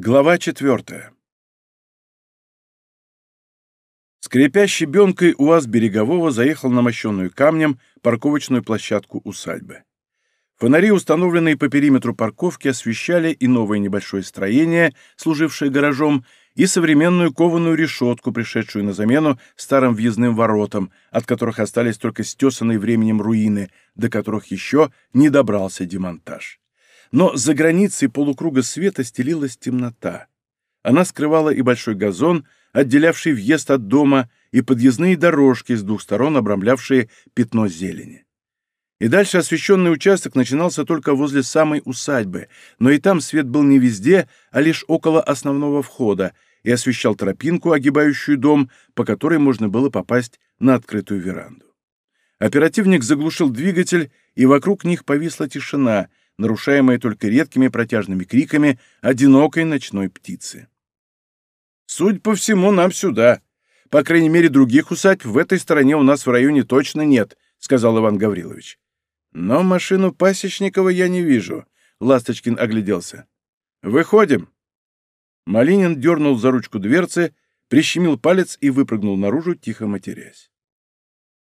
Глава четвертая. Скрипя щебенкой, УАЗ Берегового заехал на мощенную камнем парковочную площадку усадьбы. Фонари, установленные по периметру парковки, освещали и новое небольшое строение, служившее гаражом, и современную кованую решетку, пришедшую на замену старым въездным воротам, от которых остались только стесанные временем руины, до которых еще не добрался демонтаж но за границей полукруга света стелилась темнота. Она скрывала и большой газон, отделявший въезд от дома, и подъездные дорожки с двух сторон, обрамлявшие пятно зелени. И дальше освещенный участок начинался только возле самой усадьбы, но и там свет был не везде, а лишь около основного входа, и освещал тропинку, огибающую дом, по которой можно было попасть на открытую веранду. Оперативник заглушил двигатель, и вокруг них повисла тишина, нарушаемое только редкими протяжными криками одинокой ночной птицы. «Судь по всему, нам сюда. По крайней мере, других усадьб в этой стороне у нас в районе точно нет», — сказал Иван Гаврилович. «Но машину Пасечникова я не вижу», — Ласточкин огляделся. «Выходим». Малинин дернул за ручку дверцы, прищемил палец и выпрыгнул наружу, тихо матерясь.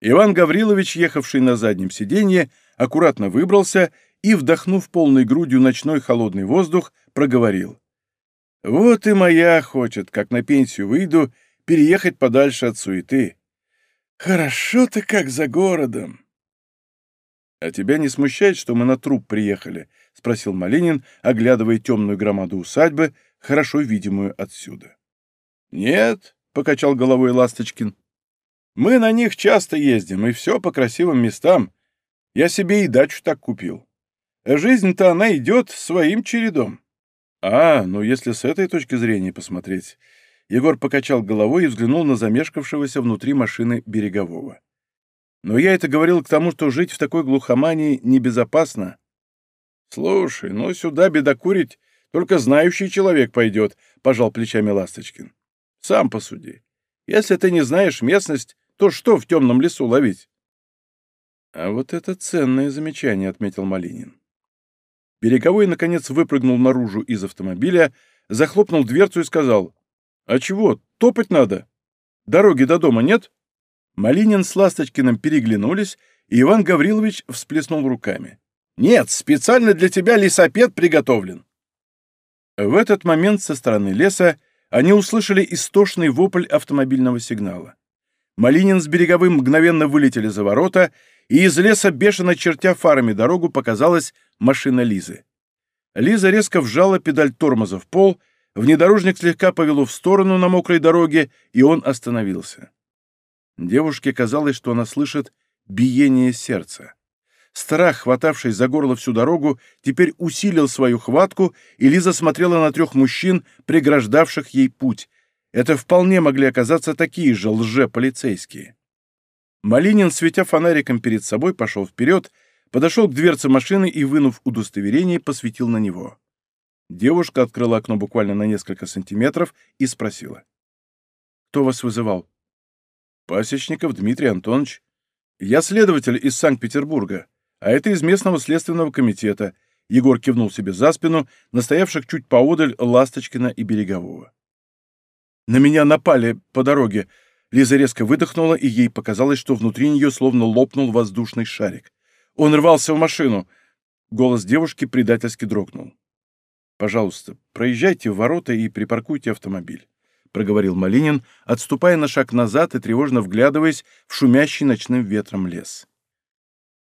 Иван Гаврилович, ехавший на заднем сиденье, аккуратно выбрался и, вдохнув полной грудью ночной холодный воздух, проговорил. «Вот и моя хочет, как на пенсию выйду, переехать подальше от суеты. Хорошо-то как за городом!» «А тебя не смущает, что мы на труп приехали?» — спросил Малинин, оглядывая темную громаду усадьбы, хорошо видимую отсюда. «Нет», — покачал головой Ласточкин. «Мы на них часто ездим, и все по красивым местам. Я себе и дачу так купил. Жизнь-то она идет своим чередом. А, ну если с этой точки зрения посмотреть. Егор покачал головой и взглянул на замешкавшегося внутри машины берегового. Но я это говорил к тому, что жить в такой глухомании небезопасно. Слушай, ну сюда бедокурить только знающий человек пойдет, пожал плечами Ласточкин. Сам посуди. Если ты не знаешь местность, то что в темном лесу ловить? А вот это ценное замечание, отметил Малинин. Береговой, наконец, выпрыгнул наружу из автомобиля, захлопнул дверцу и сказал, «А чего, топать надо? Дороги до дома нет?» Малинин с Ласточкиным переглянулись, и Иван Гаврилович всплеснул руками. «Нет, специально для тебя лесопед приготовлен». В этот момент со стороны леса они услышали истошный вопль автомобильного сигнала. Малинин с Береговым мгновенно вылетели за ворота, и из леса, бешено чертя фарами дорогу, показалась машина Лизы. Лиза резко вжала педаль тормоза в пол, внедорожник слегка повело в сторону на мокрой дороге, и он остановился. Девушке казалось, что она слышит биение сердца. Страх, хватавший за горло всю дорогу, теперь усилил свою хватку, и Лиза смотрела на трех мужчин, преграждавших ей путь. Это вполне могли оказаться такие же лже-полицейские. Малинин, светя фонариком перед собой, пошел вперед, подошел к дверце машины и, вынув удостоверение, посветил на него. Девушка открыла окно буквально на несколько сантиметров и спросила. «Кто вас вызывал?» «Пасечников Дмитрий Антонович. Я следователь из Санкт-Петербурга, а это из местного следственного комитета», Егор кивнул себе за спину, настоявших чуть поодаль Ласточкина и Берегового. «На меня напали по дороге», Лиза резко выдохнула, и ей показалось, что внутри нее словно лопнул воздушный шарик. Он рвался в машину. Голос девушки предательски дрогнул. «Пожалуйста, проезжайте в ворота и припаркуйте автомобиль», — проговорил Малинин, отступая на шаг назад и тревожно вглядываясь в шумящий ночным ветром лес.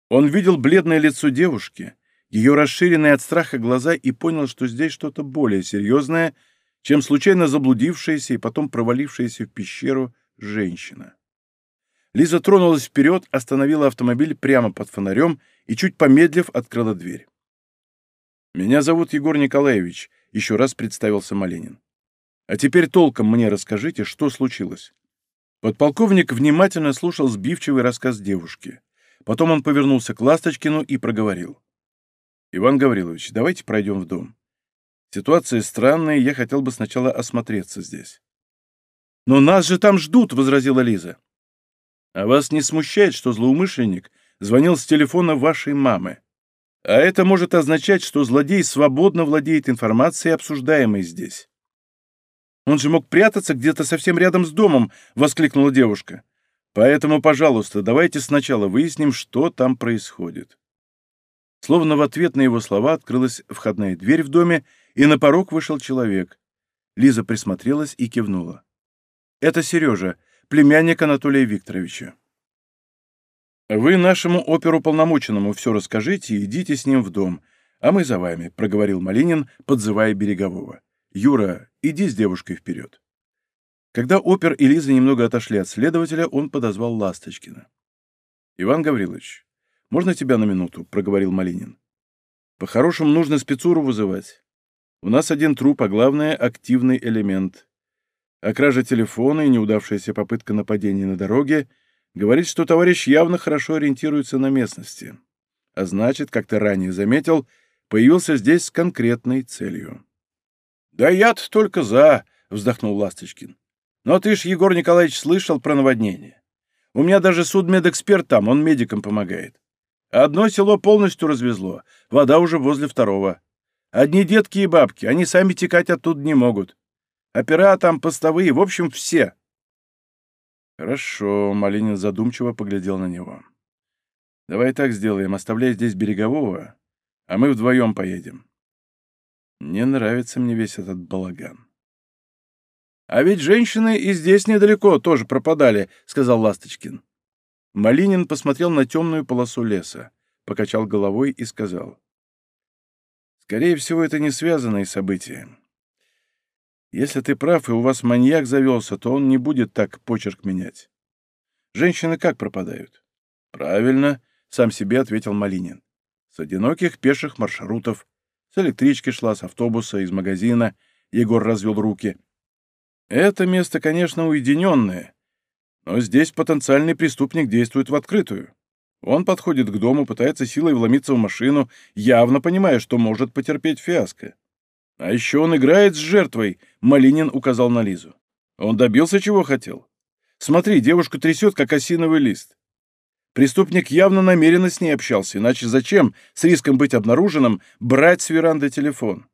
Он видел бледное лицо девушки, ее расширенные от страха глаза и понял, что здесь что-то более серьезное, чем случайно заблудившаяся и потом провалившаяся в пещеру женщина. Лиза тронулась вперед, остановила автомобиль прямо под фонарем и, чуть помедлив, открыла дверь. «Меня зовут Егор Николаевич», — еще раз представился Маленин. «А теперь толком мне расскажите, что случилось». Подполковник внимательно слушал сбивчивый рассказ девушки. Потом он повернулся к Ласточкину и проговорил. «Иван Гаврилович, давайте пройдем в дом. Ситуация странная, я хотел бы сначала осмотреться здесь». «Но нас же там ждут!» — возразила Лиза. «А вас не смущает, что злоумышленник звонил с телефона вашей мамы? А это может означать, что злодей свободно владеет информацией, обсуждаемой здесь. Он же мог прятаться где-то совсем рядом с домом!» — воскликнула девушка. «Поэтому, пожалуйста, давайте сначала выясним, что там происходит». Словно в ответ на его слова открылась входная дверь в доме, и на порог вышел человек. Лиза присмотрелась и кивнула. «Это Сережа, племянник Анатолия Викторовича». «Вы нашему оперуполномоченному все расскажите и идите с ним в дом, а мы за вами», — проговорил Малинин, подзывая Берегового. «Юра, иди с девушкой вперед». Когда опер и Лиза немного отошли от следователя, он подозвал Ласточкина. «Иван Гаврилович, можно тебя на минуту?» — проговорил Малинин. «По-хорошему нужно спецуру вызывать. У нас один труп, а главное — активный элемент. А кража телефона и неудавшаяся попытка нападения на дороге говорит, что товарищ явно хорошо ориентируется на местности. А значит, как ты ранее заметил, появился здесь с конкретной целью. «Да я-то только за», — вздохнул Ласточкин. «Но ты ж, Егор Николаевич, слышал про наводнение. У меня даже судмедэксперт там, он медикам помогает. Одно село полностью развезло, вода уже возле второго. Одни детки и бабки, они сами текать оттуда не могут. Опера там, постовые, в общем, все. Хорошо, Малинин задумчиво поглядел на него. Давай так сделаем, оставляй здесь берегового, а мы вдвоем поедем. Не нравится мне весь этот балаган. А ведь женщины и здесь недалеко тоже пропадали, сказал Ласточкин. Малинин посмотрел на темную полосу леса, покачал головой и сказал. Скорее всего, это не связанные события. Если ты прав, и у вас маньяк завелся, то он не будет так почерк менять. Женщины как пропадают? Правильно, сам себе ответил Малинин. С одиноких пеших маршрутов. С электрички шла, с автобуса, из магазина. Егор развел руки. Это место, конечно, уединенное, но здесь потенциальный преступник действует в открытую. Он подходит к дому, пытается силой вломиться в машину, явно понимая, что может потерпеть фиаско. А еще он играет с жертвой, Малинин указал на Лизу. Он добился, чего хотел. Смотри, девушка трясет, как осиновый лист. Преступник явно намеренно с ней общался, иначе зачем, с риском быть обнаруженным, брать с веранды телефон?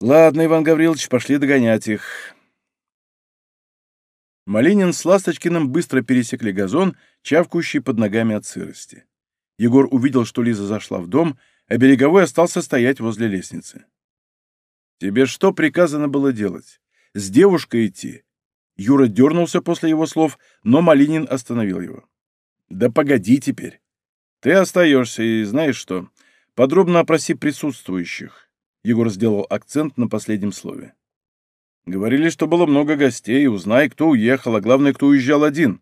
Ладно, Иван Гаврилович, пошли догонять их. Малинин с Ласточкиным быстро пересекли газон, чавкающий под ногами от сырости. Егор увидел, что Лиза зашла в дом, а Береговой остался стоять возле лестницы. «Тебе что приказано было делать? С девушкой идти?» Юра дернулся после его слов, но Малинин остановил его. «Да погоди теперь. Ты остаешься, и знаешь что? Подробно опроси присутствующих». Егор сделал акцент на последнем слове. Говорили, что было много гостей, узнай, кто уехал, а главное, кто уезжал один.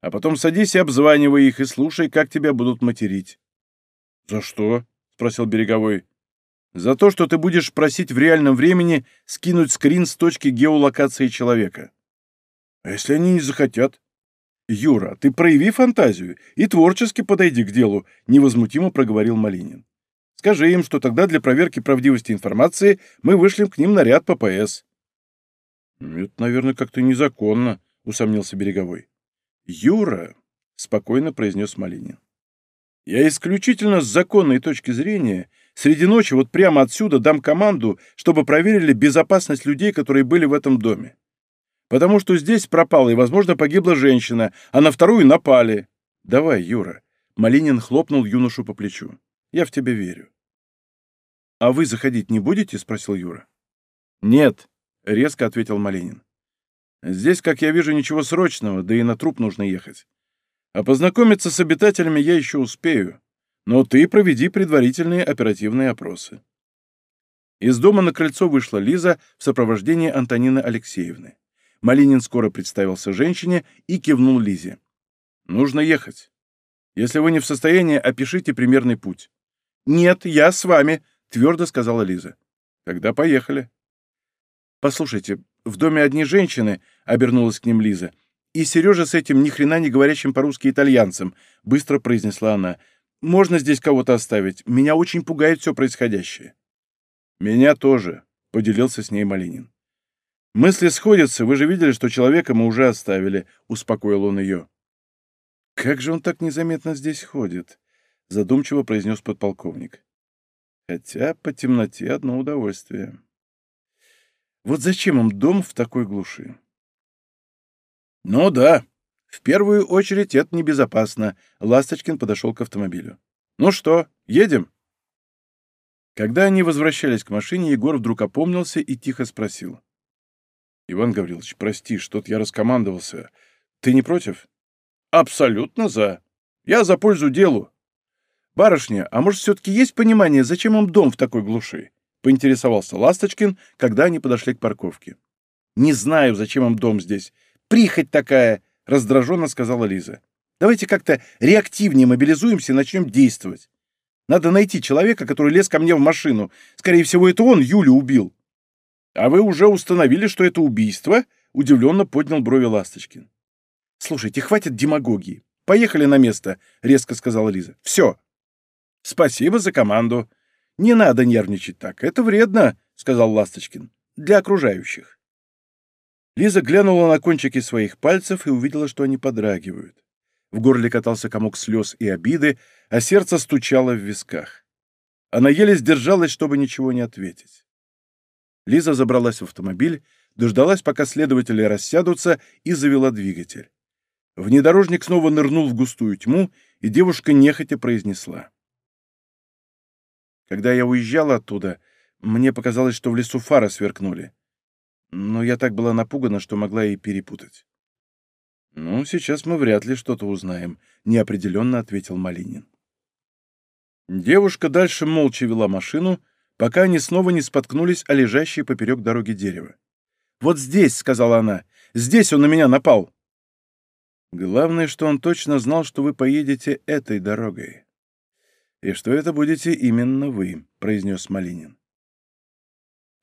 А потом садись и обзванивай их, и слушай, как тебя будут материть. — За что? — спросил Береговой. — За то, что ты будешь просить в реальном времени скинуть скрин с точки геолокации человека. — А если они не захотят? — Юра, ты прояви фантазию и творчески подойди к делу, — невозмутимо проговорил Малинин. — Скажи им, что тогда для проверки правдивости информации мы вышлем к ним наряд ППС. «Это, наверное, как-то незаконно», — усомнился Береговой. «Юра», — спокойно произнес Малинин, — «я исключительно с законной точки зрения среди ночи вот прямо отсюда дам команду, чтобы проверили безопасность людей, которые были в этом доме. Потому что здесь пропала и, возможно, погибла женщина, а на вторую напали. Давай, Юра». Малинин хлопнул юношу по плечу. «Я в тебя верю». «А вы заходить не будете?» — спросил Юра. «Нет», — резко ответил Малинин. «Здесь, как я вижу, ничего срочного, да и на труп нужно ехать. А познакомиться с обитателями я еще успею. Но ты проведи предварительные оперативные опросы». Из дома на крыльцо вышла Лиза в сопровождении Антонины Алексеевны. Малинин скоро представился женщине и кивнул Лизе. «Нужно ехать. Если вы не в состоянии, опишите примерный путь». «Нет, я с вами», — твердо сказала Лиза. «Тогда поехали». «Послушайте, в доме одни женщины», — обернулась к ним Лиза. «И Сережа с этим ни хрена не говорящим по-русски итальянцем», — быстро произнесла она. «Можно здесь кого-то оставить? Меня очень пугает все происходящее». «Меня тоже», — поделился с ней Малинин. «Мысли сходятся. Вы же видели, что человека мы уже оставили», — успокоил он ее. «Как же он так незаметно здесь ходит?» — задумчиво произнес подполковник. «Хотя по темноте одно удовольствие». Вот зачем им дом в такой глуши? Ну да, в первую очередь это небезопасно. Ласточкин подошел к автомобилю. Ну что, едем? Когда они возвращались к машине, Егор вдруг опомнился и тихо спросил. «Иван Гаврилович, прости, что-то я раскомандовался. Ты не против?» «Абсолютно за. Я за пользу делу. Барышня, а может, все-таки есть понимание, зачем им дом в такой глуши?» — поинтересовался Ласточкин, когда они подошли к парковке. «Не знаю, зачем им дом здесь. Прихоть такая!» — раздраженно сказала Лиза. «Давайте как-то реактивнее мобилизуемся и начнем действовать. Надо найти человека, который лез ко мне в машину. Скорее всего, это он Юлю убил». «А вы уже установили, что это убийство?» — удивленно поднял брови Ласточкин. «Слушайте, хватит демагогии. Поехали на место», — резко сказала Лиза. «Все». «Спасибо за команду. Не надо нервничать так. Это вредно», — сказал Ласточкин. «Для окружающих». Лиза глянула на кончики своих пальцев и увидела, что они подрагивают. В горле катался комок слез и обиды, а сердце стучало в висках. Она еле сдержалась, чтобы ничего не ответить. Лиза забралась в автомобиль, дождалась, пока следователи рассядутся, и завела двигатель. Внедорожник снова нырнул в густую тьму, и девушка нехотя произнесла. Когда я уезжала оттуда, мне показалось, что в лесу фары сверкнули. Но я так была напугана, что могла и перепутать. «Ну, сейчас мы вряд ли что-то узнаем», — неопределенно ответил Малинин. Девушка дальше молча вела машину, пока они снова не споткнулись о лежащее поперек дороги дерево. «Вот здесь», — сказала она, — «здесь он на меня напал». «Главное, что он точно знал, что вы поедете этой дорогой. И что это будете именно вы», — произнес Малинин.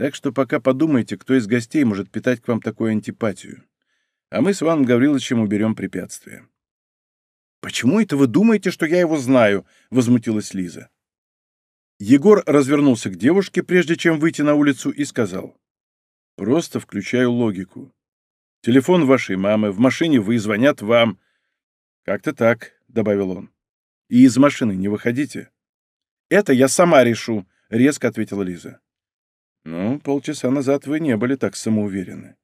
«Так что пока подумайте, кто из гостей может питать к вам такую антипатию. А мы с Иваном Гавриловичем уберем препятствия». «Почему это вы думаете, что я его знаю?» — возмутилась Лиза. Егор развернулся к девушке, прежде чем выйти на улицу, и сказал. «Просто включаю логику. Телефон вашей мамы, в машине вы, звонят вам. Как-то так», — добавил он. «И из машины не выходите». «Это я сама решу», — резко ответила Лиза. «Ну, полчаса назад вы не были так самоуверены.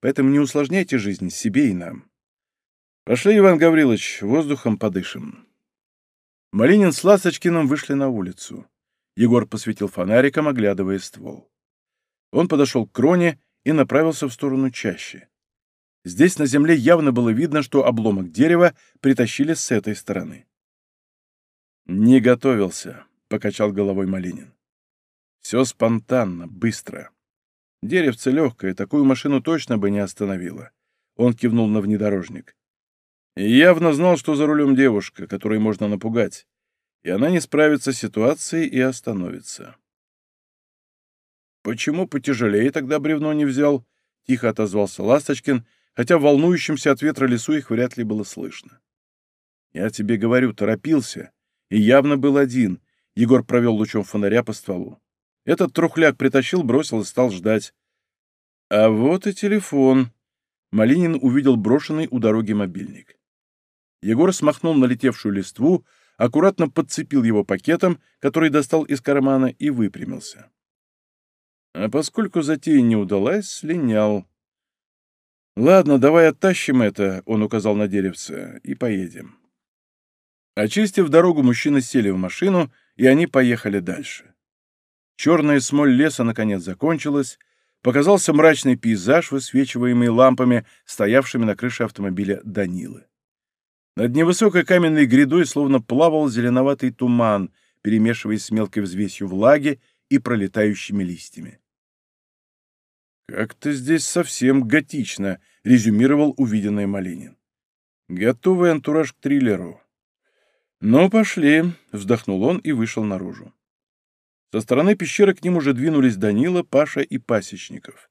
Поэтому не усложняйте жизнь себе и нам. Пошли, Иван Гаврилович, воздухом подышим». Малинин с Ласточкиным вышли на улицу. Егор посветил фонариком, оглядывая ствол. Он подошел к кроне и направился в сторону чащи. Здесь на земле явно было видно, что обломок дерева притащили с этой стороны. «Не готовился», — покачал головой Малинин. «Все спонтанно, быстро. Деревце легкое, такую машину точно бы не остановило». Он кивнул на внедорожник. И явно знал, что за рулем девушка, которой можно напугать и она не справится с ситуацией и остановится. «Почему потяжелее тогда бревно не взял?» — тихо отозвался Ласточкин, хотя в волнующемся от ветра лесу их вряд ли было слышно. «Я тебе говорю, торопился, и явно был один», — Егор провел лучом фонаря по стволу. Этот трухляк притащил, бросил и стал ждать. А вот и телефон. Малинин увидел брошенный у дороги мобильник. Егор смахнул налетевшую листву, аккуратно подцепил его пакетом, который достал из кармана, и выпрямился. А поскольку затея не удалась, слинял. «Ладно, давай оттащим это», — он указал на деревце, — «и поедем». Очистив дорогу, мужчины сели в машину, и они поехали дальше. Черная смоль леса наконец закончилась, показался мрачный пейзаж, высвечиваемый лампами, стоявшими на крыше автомобиля Данилы. Над невысокой каменной грядой словно плавал зеленоватый туман, перемешиваясь с мелкой взвесью влаги и пролетающими листьями. «Как-то здесь совсем готично», — резюмировал увиденный Малинин. «Готовый антураж к триллеру». «Ну, пошли», — вздохнул он и вышел наружу. Со стороны пещеры к ним уже двинулись Данила, Паша и Пасечников.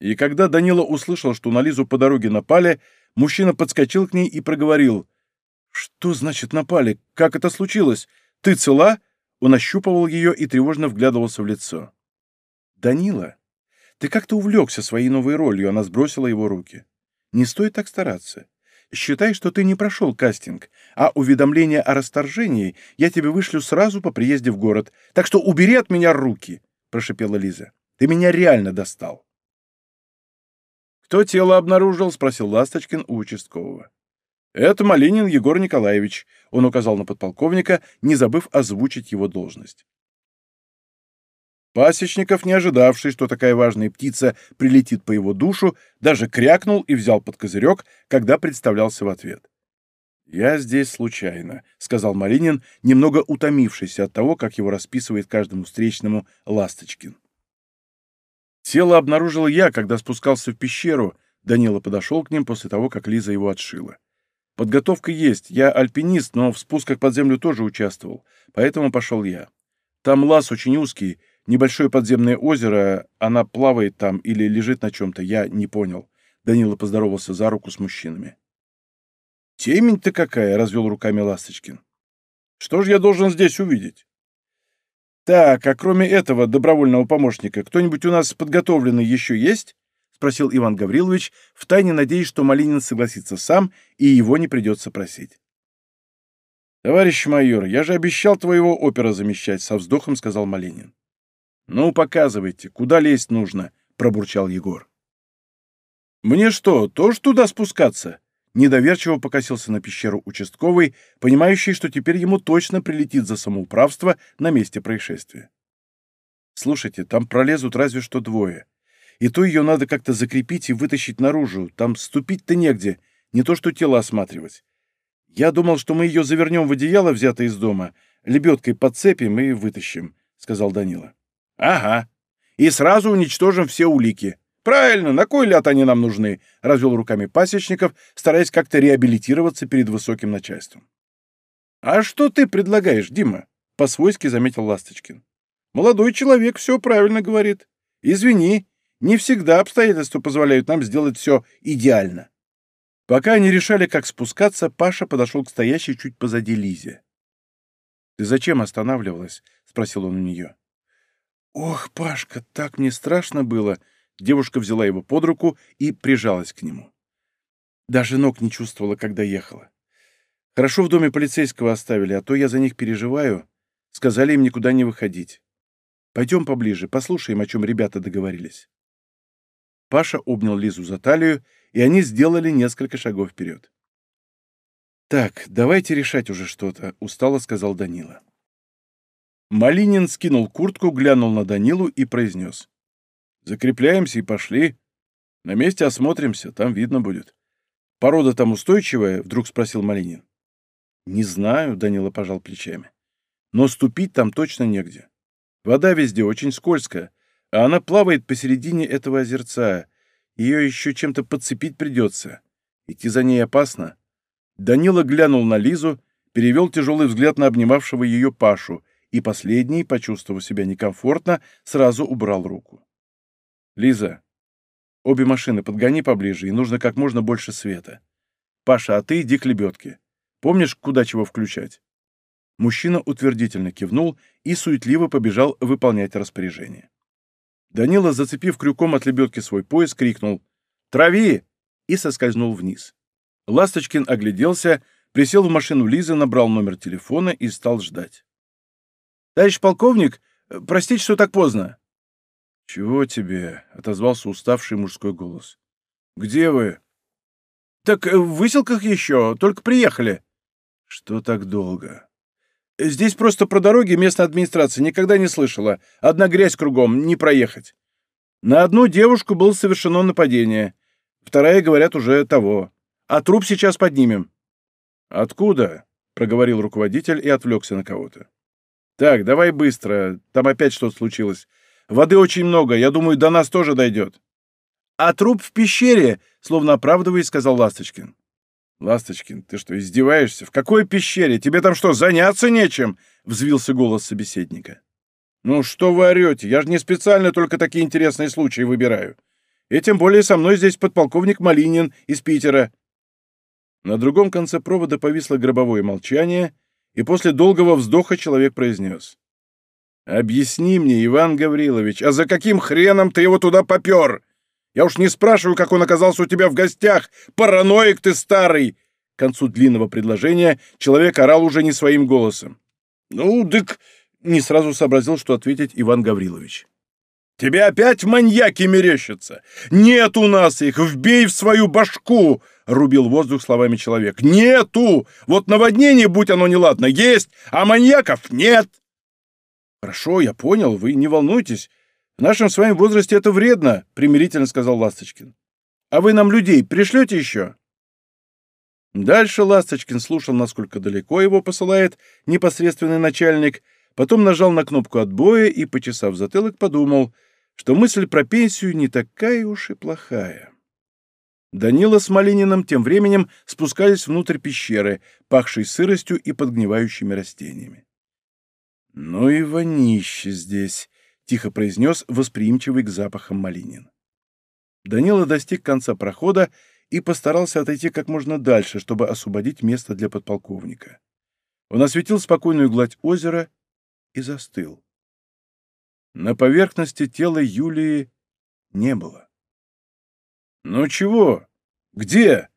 И когда Данила услышал, что на Лизу по дороге напали, мужчина подскочил к ней и проговорил — «Что значит напали? Как это случилось? Ты цела?» Он ощупывал ее и тревожно вглядывался в лицо. «Данила, ты как-то увлекся своей новой ролью», она сбросила его руки. «Не стоит так стараться. Считай, что ты не прошел кастинг, а уведомление о расторжении я тебе вышлю сразу по приезде в город, так что убери от меня руки», — прошипела Лиза. «Ты меня реально достал». «Кто тело обнаружил?» — спросил Ласточкин у участкового. «Это Малинин Егор Николаевич», — он указал на подполковника, не забыв озвучить его должность. Пасечников, не ожидавший, что такая важная птица прилетит по его душу, даже крякнул и взял под козырек, когда представлялся в ответ. «Я здесь случайно», — сказал Малинин, немного утомившийся от того, как его расписывает каждому встречному Ласточкин. Тело обнаружил я, когда спускался в пещеру. Данила подошел к ним после того, как Лиза его отшила. Подготовка есть. Я альпинист, но в спусках под землю тоже участвовал. Поэтому пошел я. Там лаз очень узкий, небольшое подземное озеро. Она плавает там или лежит на чем-то. Я не понял. Данила поздоровался за руку с мужчинами. «Темень-то какая!» — развел руками Ласточкин. «Что же я должен здесь увидеть?» «Так, а кроме этого добровольного помощника, кто-нибудь у нас подготовленный еще есть?» — спросил Иван Гаврилович, втайне надеясь, что Малинин согласится сам, и его не придется просить. «Товарищ майор, я же обещал твоего опера замещать», — со вздохом сказал Малинин. «Ну, показывайте, куда лезть нужно», — пробурчал Егор. «Мне что, тоже туда спускаться?» Недоверчиво покосился на пещеру участковый, понимающий, что теперь ему точно прилетит за самоуправство на месте происшествия. «Слушайте, там пролезут разве что двое. И то ее надо как-то закрепить и вытащить наружу. Там ступить-то негде, не то что тело осматривать. Я думал, что мы ее завернем в одеяло, взятое из дома, лебедкой подцепим и вытащим», — сказал Данила. «Ага. И сразу уничтожим все улики», «Правильно, на кой ляд они нам нужны?» — развел руками пасечников, стараясь как-то реабилитироваться перед высоким начальством. «А что ты предлагаешь, Дима?» — по-свойски заметил Ласточкин. «Молодой человек все правильно говорит. Извини, не всегда обстоятельства позволяют нам сделать все идеально». Пока они решали, как спускаться, Паша подошел к стоящей чуть позади Лизе. «Ты зачем останавливалась?» — спросил он у нее. «Ох, Пашка, так мне страшно было!» Девушка взяла его под руку и прижалась к нему. Даже ног не чувствовала, когда ехала. Хорошо в доме полицейского оставили, а то я за них переживаю. Сказали им никуда не выходить. Пойдем поближе, послушаем, о чем ребята договорились. Паша обнял Лизу за талию, и они сделали несколько шагов вперед. «Так, давайте решать уже что-то», — устало сказал Данила. Малинин скинул куртку, глянул на Данилу и произнес. Закрепляемся и пошли. На месте осмотримся, там видно будет. Порода там устойчивая? Вдруг спросил Малинин. Не знаю, Данила пожал плечами. Но ступить там точно негде. Вода везде очень скользкая, а она плавает посередине этого озерца. Ее еще чем-то подцепить придется. Идти за ней опасно. Данила глянул на Лизу, перевел тяжелый взгляд на обнимавшего ее Пашу, и последний, почувствовав себя некомфортно, сразу убрал руку. «Лиза, обе машины подгони поближе, и нужно как можно больше света. Паша, а ты иди к лебедке. Помнишь, куда чего включать?» Мужчина утвердительно кивнул и суетливо побежал выполнять распоряжение. Данила, зацепив крюком от лебедки свой пояс, крикнул «Трави!» и соскользнул вниз. Ласточкин огляделся, присел в машину Лизы, набрал номер телефона и стал ждать. «Товарищ полковник, простите, что так поздно. «Чего тебе?» — отозвался уставший мужской голос. «Где вы?» «Так э, в выселках еще, только приехали». «Что так долго?» «Здесь просто про дороги местная администрация никогда не слышала. Одна грязь кругом, не проехать. На одну девушку было совершено нападение. Вторая, говорят, уже того. А труп сейчас поднимем». «Откуда?» — проговорил руководитель и отвлекся на кого-то. «Так, давай быстро. Там опять что-то случилось. Воды очень много, я думаю, до нас тоже дойдет. А труп в пещере, словно оправдываясь, сказал Ласточкин. Ласточкин, ты что, издеваешься? В какой пещере? Тебе там что, заняться нечем? Взвился голос собеседника. Ну что вы орете? Я же не специально только такие интересные случаи выбираю. И тем более со мной здесь подполковник Малинин из Питера. На другом конце провода повисло гробовое молчание, и после долгого вздоха человек произнес. «Объясни мне, Иван Гаврилович, а за каким хреном ты его туда попер? Я уж не спрашиваю, как он оказался у тебя в гостях. Параноик ты старый!» К концу длинного предложения человек орал уже не своим голосом. «Ну, дык...» — не сразу сообразил, что ответить Иван Гаврилович. Тебе опять маньяки мерещатся? Нет у нас их, вбей в свою башку!» — рубил воздух словами человек. «Нету! Вот наводнение, будь оно неладно, есть, а маньяков нет!» «Хорошо, я понял, вы не волнуйтесь. В нашем с вами возрасте это вредно», — примирительно сказал Ласточкин. «А вы нам людей пришлете еще?» Дальше Ласточкин слушал, насколько далеко его посылает непосредственный начальник, потом нажал на кнопку отбоя и, почесав затылок, подумал — что мысль про пенсию не такая уж и плохая. Данила с Малининым тем временем спускались внутрь пещеры, пахшей сыростью и подгнивающими растениями. «Ну и вонище здесь», — тихо произнес восприимчивый к запахам Малинин. Данила достиг конца прохода и постарался отойти как можно дальше, чтобы освободить место для подполковника. Он осветил спокойную гладь озера и застыл. На поверхности тела Юлии не было. «Ну чего? Где?»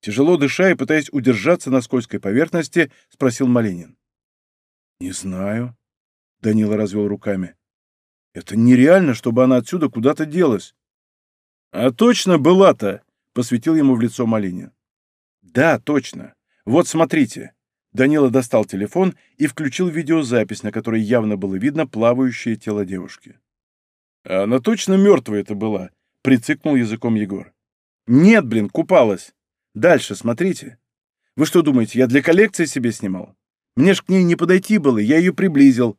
Тяжело дыша и пытаясь удержаться на скользкой поверхности, спросил Малинин. «Не знаю», — Данила развел руками. «Это нереально, чтобы она отсюда куда-то делась». «А точно была-то?» — посветил ему в лицо Малинин. «Да, точно. Вот смотрите». Данила достал телефон и включил видеозапись, на которой явно было видно плавающее тело девушки. «А она точно мертвая это была?» — прицикнул языком Егор. «Нет, блин, купалась. Дальше, смотрите. Вы что думаете, я для коллекции себе снимал? Мне ж к ней не подойти было, я ее приблизил».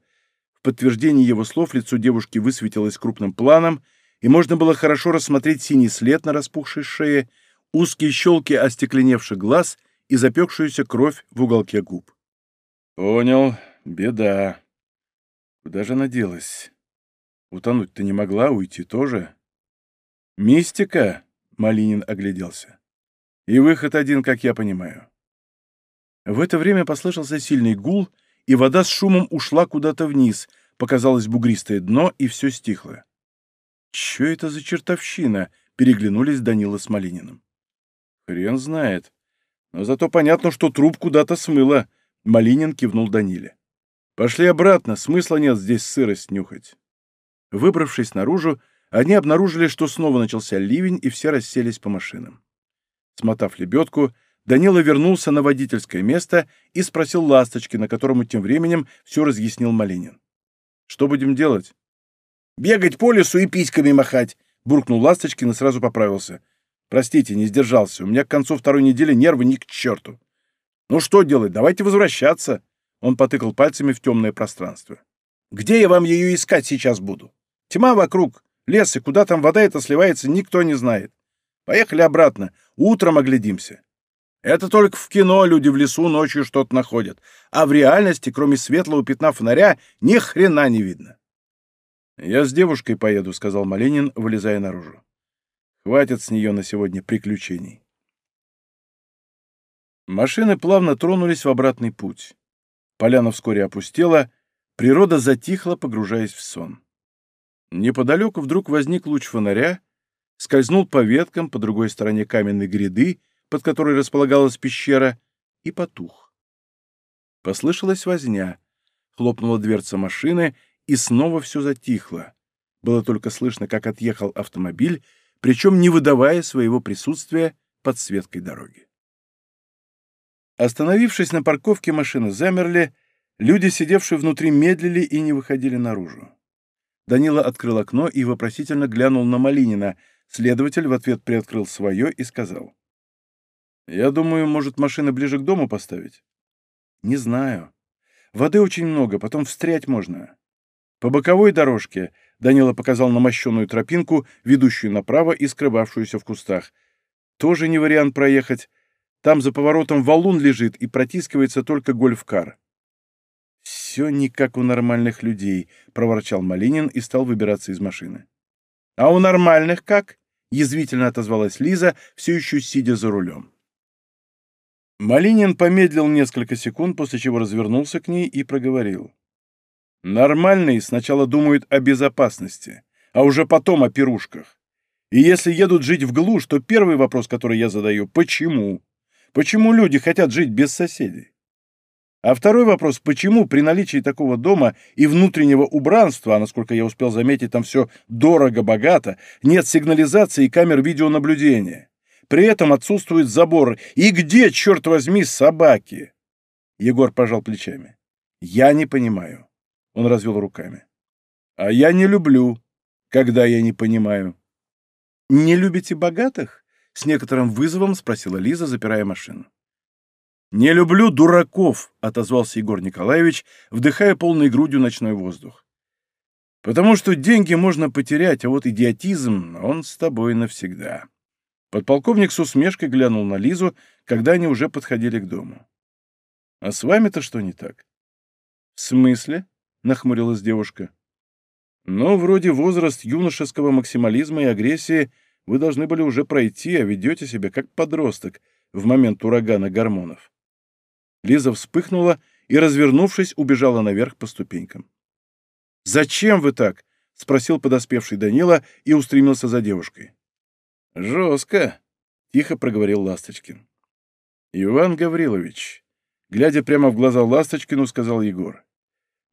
В подтверждение его слов лицо девушки высветилось крупным планом, и можно было хорошо рассмотреть синий след на распухшей шее, узкие щелки остекленевших глаз — и запекшуюся кровь в уголке губ. «Понял. Беда. Куда же она делась? Утонуть-то не могла, уйти тоже?» «Мистика?» — Малинин огляделся. «И выход один, как я понимаю». В это время послышался сильный гул, и вода с шумом ушла куда-то вниз, показалось бугристое дно, и все стихло. «Че это за чертовщина?» — переглянулись Данила с Малининым. «Хрен знает», но зато понятно, что труп куда-то смыло. Малинин кивнул Даниле. Пошли обратно, смысла нет здесь сырость нюхать. Выбравшись наружу, они обнаружили, что снова начался ливень, и все расселись по машинам. Смотав лебедку, Данила вернулся на водительское место и спросил Ласточкина, которому тем временем все разъяснил Малинин. «Что будем делать?» «Бегать по лесу и письками махать!» — буркнул Ласточкин и сразу поправился. Простите, не сдержался. У меня к концу второй недели нервы ни к черту. Ну что делать? Давайте возвращаться. Он потыкал пальцами в темное пространство. Где я вам ее искать сейчас буду? Тьма вокруг, лес, и куда там вода эта сливается, никто не знает. Поехали обратно. Утром оглядимся. Это только в кино люди в лесу ночью что-то находят, а в реальности, кроме светлого пятна фонаря, ни хрена не видно. «Я с девушкой поеду», — сказал Маленин, вылезая наружу. Хватит с нее на сегодня приключений. Машины плавно тронулись в обратный путь. Поляна вскоре опустела, природа затихла, погружаясь в сон. Неподалеку вдруг возник луч фонаря, скользнул по веткам по другой стороне каменной гряды, под которой располагалась пещера, и потух. Послышалась возня, хлопнула дверца машины, и снова все затихло. Было только слышно, как отъехал автомобиль, причем не выдавая своего присутствия подсветкой дороги. Остановившись на парковке, машины замерли, люди, сидевшие внутри, медлили и не выходили наружу. Данила открыл окно и вопросительно глянул на Малинина. Следователь в ответ приоткрыл свое и сказал. «Я думаю, может, машины ближе к дому поставить?» «Не знаю. Воды очень много, потом встрять можно. По боковой дорожке Данила показал на мощенную тропинку, ведущую направо и скрывавшуюся в кустах. Тоже не вариант проехать. Там за поворотом валун лежит и протискивается только гольф-кар. «Все не как у нормальных людей», — проворчал Малинин и стал выбираться из машины. «А у нормальных как?» — язвительно отозвалась Лиза, все еще сидя за рулем. Малинин помедлил несколько секунд, после чего развернулся к ней и проговорил. Нормальные сначала думают о безопасности, а уже потом о пирушках. И если едут жить в глушь, то первый вопрос, который я задаю – почему? Почему люди хотят жить без соседей? А второй вопрос, почему при наличии такого дома и внутреннего убранства, а насколько я успел заметить, там все дорого-богато, нет сигнализации и камер видеонаблюдения? При этом отсутствует забор. И где, черт возьми, собаки? Егор пожал плечами. Я не понимаю. Он развел руками. А я не люблю, когда я не понимаю. Не любите богатых? С некоторым вызовом спросила Лиза, запирая машину. «Не люблю дураков», — отозвался Егор Николаевич, вдыхая полной грудью ночной воздух. «Потому что деньги можно потерять, а вот идиотизм, он с тобой навсегда». Подполковник с усмешкой глянул на Лизу, когда они уже подходили к дому. «А с вами-то что не так?» «В смысле?» — нахмурилась девушка. «Ну, вроде возраст юношеского максимализма и агрессии вы должны были уже пройти, а ведете себя как подросток в момент урагана гормонов». Лиза вспыхнула и, развернувшись, убежала наверх по ступенькам. «Зачем вы так?» — спросил подоспевший Данила и устремился за девушкой. «Жестко», — тихо проговорил Ласточкин. «Иван Гаврилович», — глядя прямо в глаза Ласточкину, сказал Егор,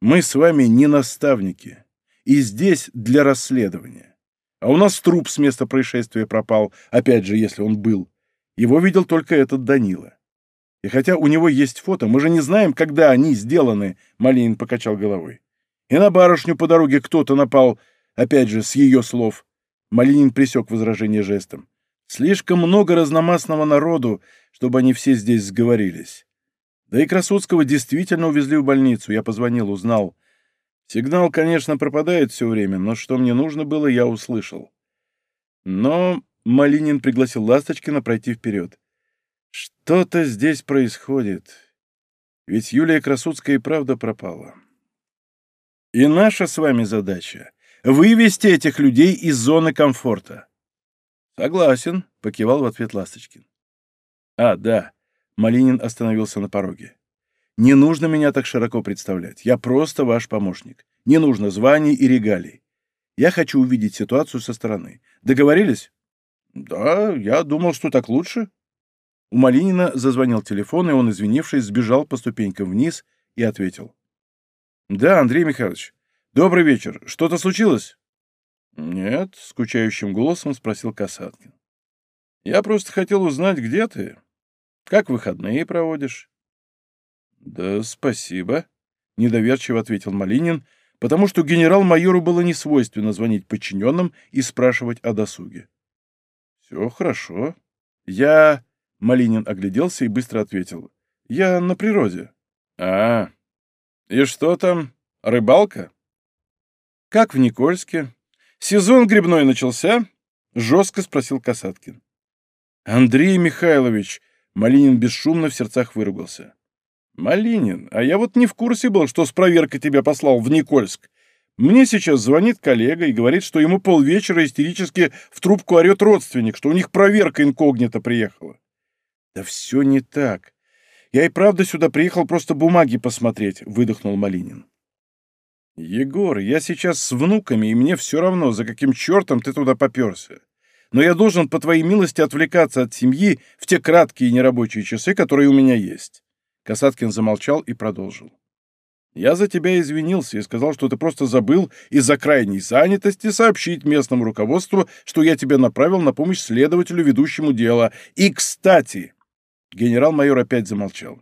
«мы с вами не наставники, и здесь для расследования. А у нас труп с места происшествия пропал, опять же, если он был. Его видел только этот Данила. И хотя у него есть фото, мы же не знаем, когда они сделаны, — Малинин покачал головой. И на барышню по дороге кто-то напал, опять же, с ее слов. Малинин присек возражение жестом. Слишком много разномастного народу, чтобы они все здесь сговорились. Да и Красудского действительно увезли в больницу. Я позвонил, узнал. Сигнал, конечно, пропадает все время, но что мне нужно было, я услышал. Но Малинин пригласил Ласточкина пройти вперед. Что-то здесь происходит. Ведь Юлия Красудская и правда пропала. И наша с вами задача — вывести этих людей из зоны комфорта. Согласен, — покивал в ответ Ласточкин. А, да, Малинин остановился на пороге. Не нужно меня так широко представлять. Я просто ваш помощник. Не нужно званий и регалий. Я хочу увидеть ситуацию со стороны. Договорились? Да, я думал, что так лучше. У Малинина зазвонил телефон, и он, извинившись, сбежал по ступенькам вниз и ответил. «Да, Андрей Михайлович. Добрый вечер. Что-то случилось?» «Нет», — скучающим голосом спросил Касаткин. «Я просто хотел узнать, где ты. Как выходные проводишь?» «Да спасибо», — недоверчиво ответил Малинин, потому что генерал-майору было не свойственно звонить подчиненным и спрашивать о досуге. «Все хорошо. Я...» Малинин огляделся и быстро ответил. «Я на природе». «А, и что там? Рыбалка?» «Как в Никольске. Сезон грибной начался?» — жестко спросил Касаткин. «Андрей Михайлович!» — Малинин бесшумно в сердцах выругался. «Малинин, а я вот не в курсе был, что с проверкой тебя послал в Никольск. Мне сейчас звонит коллега и говорит, что ему полвечера истерически в трубку орет родственник, что у них проверка инкогнито приехала. «Да все не так. Я и правда сюда приехал просто бумаги посмотреть», — выдохнул Малинин. «Егор, я сейчас с внуками, и мне все равно, за каким чертом ты туда поперся. Но я должен, по твоей милости, отвлекаться от семьи в те краткие нерабочие часы, которые у меня есть». Касаткин замолчал и продолжил. «Я за тебя извинился и сказал, что ты просто забыл из-за крайней занятости сообщить местному руководству, что я тебя направил на помощь следователю, ведущему дело. И, кстати, Генерал-майор опять замолчал.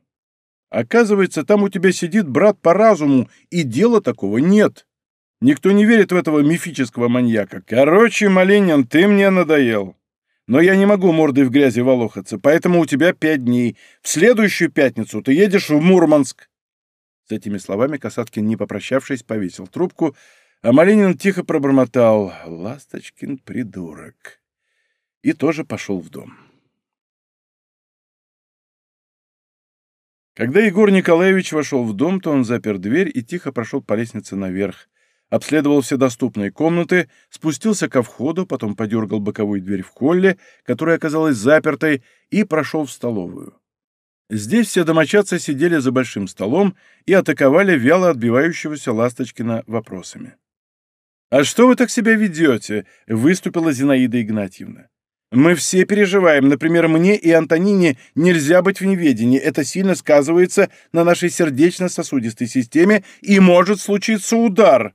«Оказывается, там у тебя сидит брат по разуму, и дела такого нет. Никто не верит в этого мифического маньяка. Короче, Малинин, ты мне надоел. Но я не могу мордой в грязи волохаться, поэтому у тебя пять дней. В следующую пятницу ты едешь в Мурманск». С этими словами Касаткин, не попрощавшись, повесил трубку, а Малинин тихо пробормотал «Ласточкин придурок» и тоже пошел в дом. Когда Егор Николаевич вошел в дом, то он запер дверь и тихо прошел по лестнице наверх, обследовал все доступные комнаты, спустился ко входу, потом подергал боковую дверь в холле, которая оказалась запертой, и прошел в столовую. Здесь все домочадцы сидели за большим столом и атаковали вяло отбивающегося Ласточкина вопросами. «А что вы так себя ведете?» — выступила Зинаида Игнатьевна. Мы все переживаем. Например, мне и Антонине нельзя быть в неведении. Это сильно сказывается на нашей сердечно-сосудистой системе, и может случиться удар.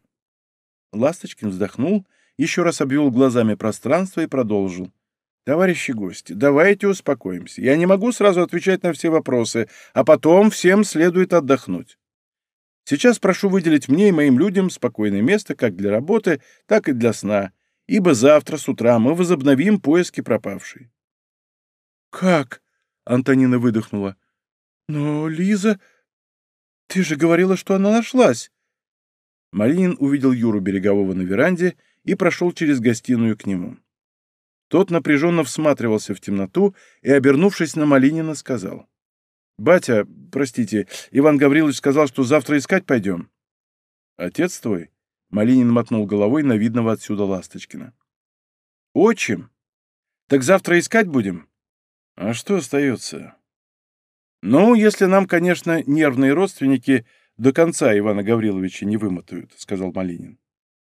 Ласточкин вздохнул, еще раз обвел глазами пространство и продолжил. «Товарищи гости, давайте успокоимся. Я не могу сразу отвечать на все вопросы, а потом всем следует отдохнуть. Сейчас прошу выделить мне и моим людям спокойное место как для работы, так и для сна ибо завтра с утра мы возобновим поиски пропавшей. «Как?» — Антонина выдохнула. «Но, Лиза, ты же говорила, что она нашлась!» Малинин увидел Юру Берегового на веранде и прошел через гостиную к нему. Тот напряженно всматривался в темноту и, обернувшись на Малинина, сказал. «Батя, простите, Иван Гаврилович сказал, что завтра искать пойдем». «Отец твой?» Малинин мотнул головой на видного отсюда Ласточкина. «Отчим? Так завтра искать будем?» «А что остается?» «Ну, если нам, конечно, нервные родственники до конца Ивана Гавриловича не вымотают», — сказал Малинин.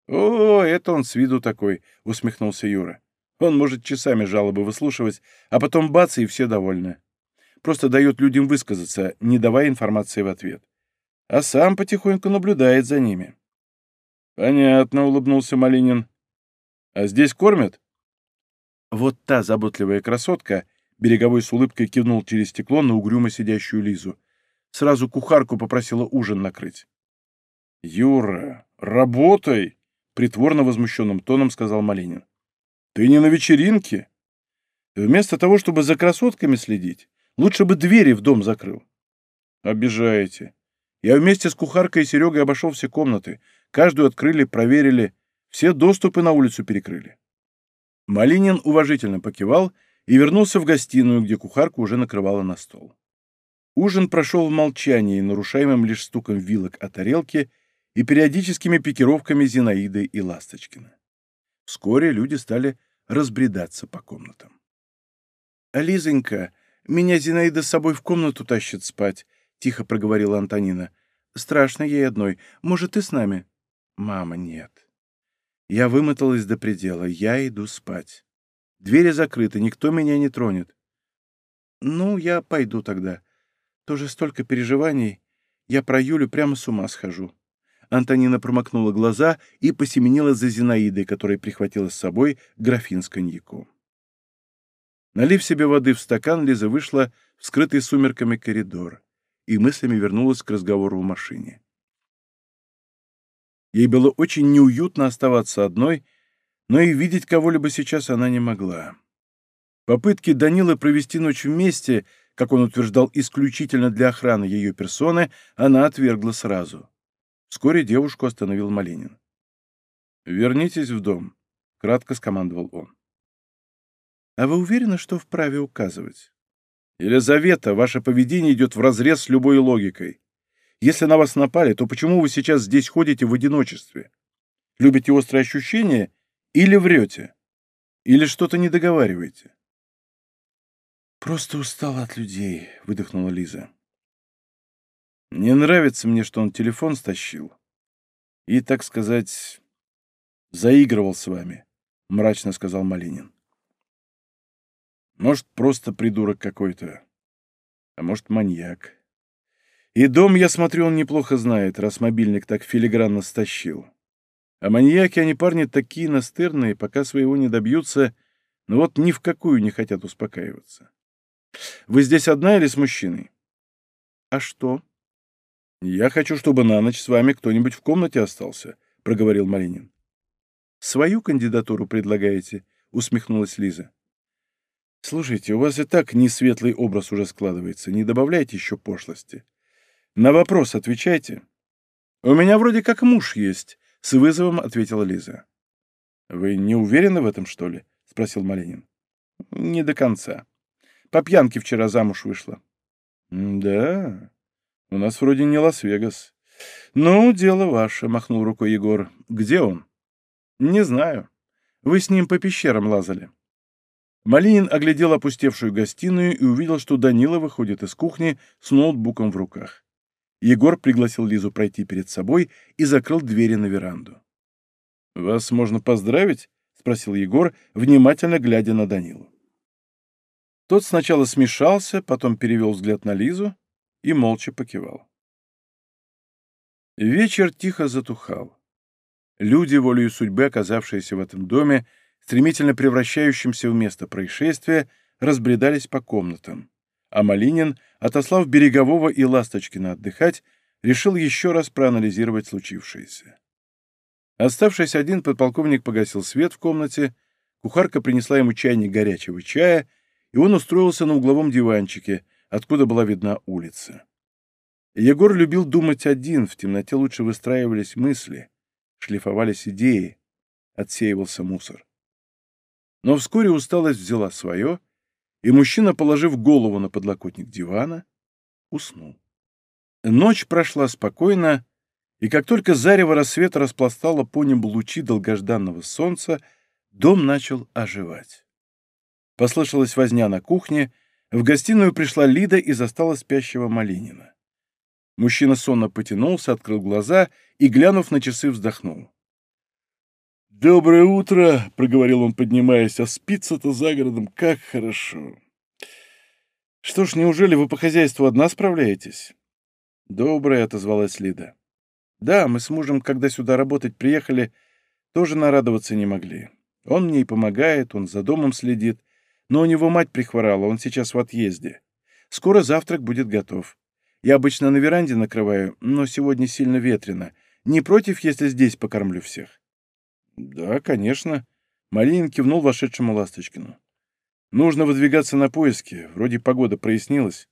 «О, это он с виду такой», — усмехнулся Юра. «Он может часами жалобы выслушивать, а потом бац, и все довольны. Просто дает людям высказаться, не давая информации в ответ. А сам потихоньку наблюдает за ними». «Понятно», — улыбнулся Малинин. «А здесь кормят?» Вот та заботливая красотка, береговой с улыбкой кивнул через стекло на угрюмо сидящую Лизу. Сразу кухарку попросила ужин накрыть. «Юра, работай!» — притворно возмущенным тоном сказал Малинин. «Ты не на вечеринке? Вместо того, чтобы за красотками следить, лучше бы двери в дом закрыл». «Обижаете. Я вместе с кухаркой и Серегой обошел все комнаты, Каждую открыли, проверили, все доступы на улицу перекрыли. Малинин уважительно покивал и вернулся в гостиную, где кухарка уже накрывала на стол. Ужин прошел в молчании, нарушаемым лишь стуком вилок о тарелке и периодическими пикировками Зинаиды и Ласточкина. Вскоре люди стали разбредаться по комнатам. «А, Лизонька, меня Зинаида с собой в комнату тащит спать», — тихо проговорила Антонина. «Страшно ей одной. Может, ты с нами?» Мама, нет. Я вымоталась до предела. Я иду спать. Двери закрыты, никто меня не тронет. Ну, я пойду тогда. Тоже столько переживаний. Я про Юлю прямо с ума схожу. Антонина промокнула глаза и посеменила за Зинаидой, которая прихватила с собой графин с коньяком. Налив себе воды в стакан, Лиза вышла в скрытый сумерками коридор и мыслями вернулась к разговору в машине. Ей было очень неуютно оставаться одной, но и видеть кого-либо сейчас она не могла. Попытки Данилы провести ночь вместе, как он утверждал, исключительно для охраны ее персоны, она отвергла сразу. Вскоре девушку остановил Малинин. «Вернитесь в дом», — кратко скомандовал он. «А вы уверены, что вправе указывать?» «Елизавета, ваше поведение идет вразрез с любой логикой. Если на вас напали, то почему вы сейчас здесь ходите в одиночестве? Любите острые ощущения или врете? Или что-то не договариваете? Просто устала от людей, выдохнула Лиза. Не нравится мне, что он телефон стащил. И, так сказать, заигрывал с вами, мрачно сказал Малинин. Может, просто придурок какой-то, а может, маньяк. И дом, я смотрю, он неплохо знает, раз мобильник так филигранно стащил. А маньяки, они парни такие настырные, пока своего не добьются, но вот ни в какую не хотят успокаиваться. Вы здесь одна или с мужчиной? А что? Я хочу, чтобы на ночь с вами кто-нибудь в комнате остался, проговорил Малинин. Свою кандидатуру предлагаете? усмехнулась Лиза. Слушайте, у вас и так несветлый образ уже складывается, не добавляйте еще пошлости. На вопрос отвечайте. У меня вроде как муж есть, с вызовом ответила Лиза. Вы не уверены в этом, что ли? спросил Малинин. Не до конца. По пьянке вчера замуж вышла. Да, у нас вроде не Лас-Вегас. Ну, дело ваше, махнул рукой Егор. Где он? Не знаю. Вы с ним по пещерам лазали. Малинин оглядел опустевшую гостиную и увидел, что Данила выходит из кухни с ноутбуком в руках. Егор пригласил Лизу пройти перед собой и закрыл двери на веранду. «Вас можно поздравить?» — спросил Егор, внимательно глядя на Данилу. Тот сначала смешался, потом перевел взгляд на Лизу и молча покивал. Вечер тихо затухал. Люди, волею судьбы, оказавшиеся в этом доме, стремительно превращающимся в место происшествия, разбредались по комнатам. А Малинин, отослав Берегового и Ласточкина отдыхать, решил еще раз проанализировать случившееся. Оставшись один, подполковник погасил свет в комнате, кухарка принесла ему чайник горячего чая, и он устроился на угловом диванчике, откуда была видна улица. Егор любил думать один, в темноте лучше выстраивались мысли, шлифовались идеи, отсеивался мусор. Но вскоре усталость взяла свое, и мужчина, положив голову на подлокотник дивана, уснул. Ночь прошла спокойно, и как только зарево рассвета распластало по небу лучи долгожданного солнца, дом начал оживать. Послышалась возня на кухне, в гостиную пришла Лида и застала спящего Малинина. Мужчина сонно потянулся, открыл глаза и, глянув на часы, вздохнул. «Доброе утро!» — проговорил он, поднимаясь. «А спится-то за городом как хорошо!» «Что ж, неужели вы по хозяйству одна справляетесь?» «Доброе!» — отозвалась Лида. «Да, мы с мужем, когда сюда работать приехали, тоже нарадоваться не могли. Он мне и помогает, он за домом следит, но у него мать прихворала, он сейчас в отъезде. Скоро завтрак будет готов. Я обычно на веранде накрываю, но сегодня сильно ветрено. Не против, если здесь покормлю всех?» «Да, конечно», — Малинин кивнул вошедшему Ласточкину. «Нужно выдвигаться на поиски. Вроде погода прояснилась».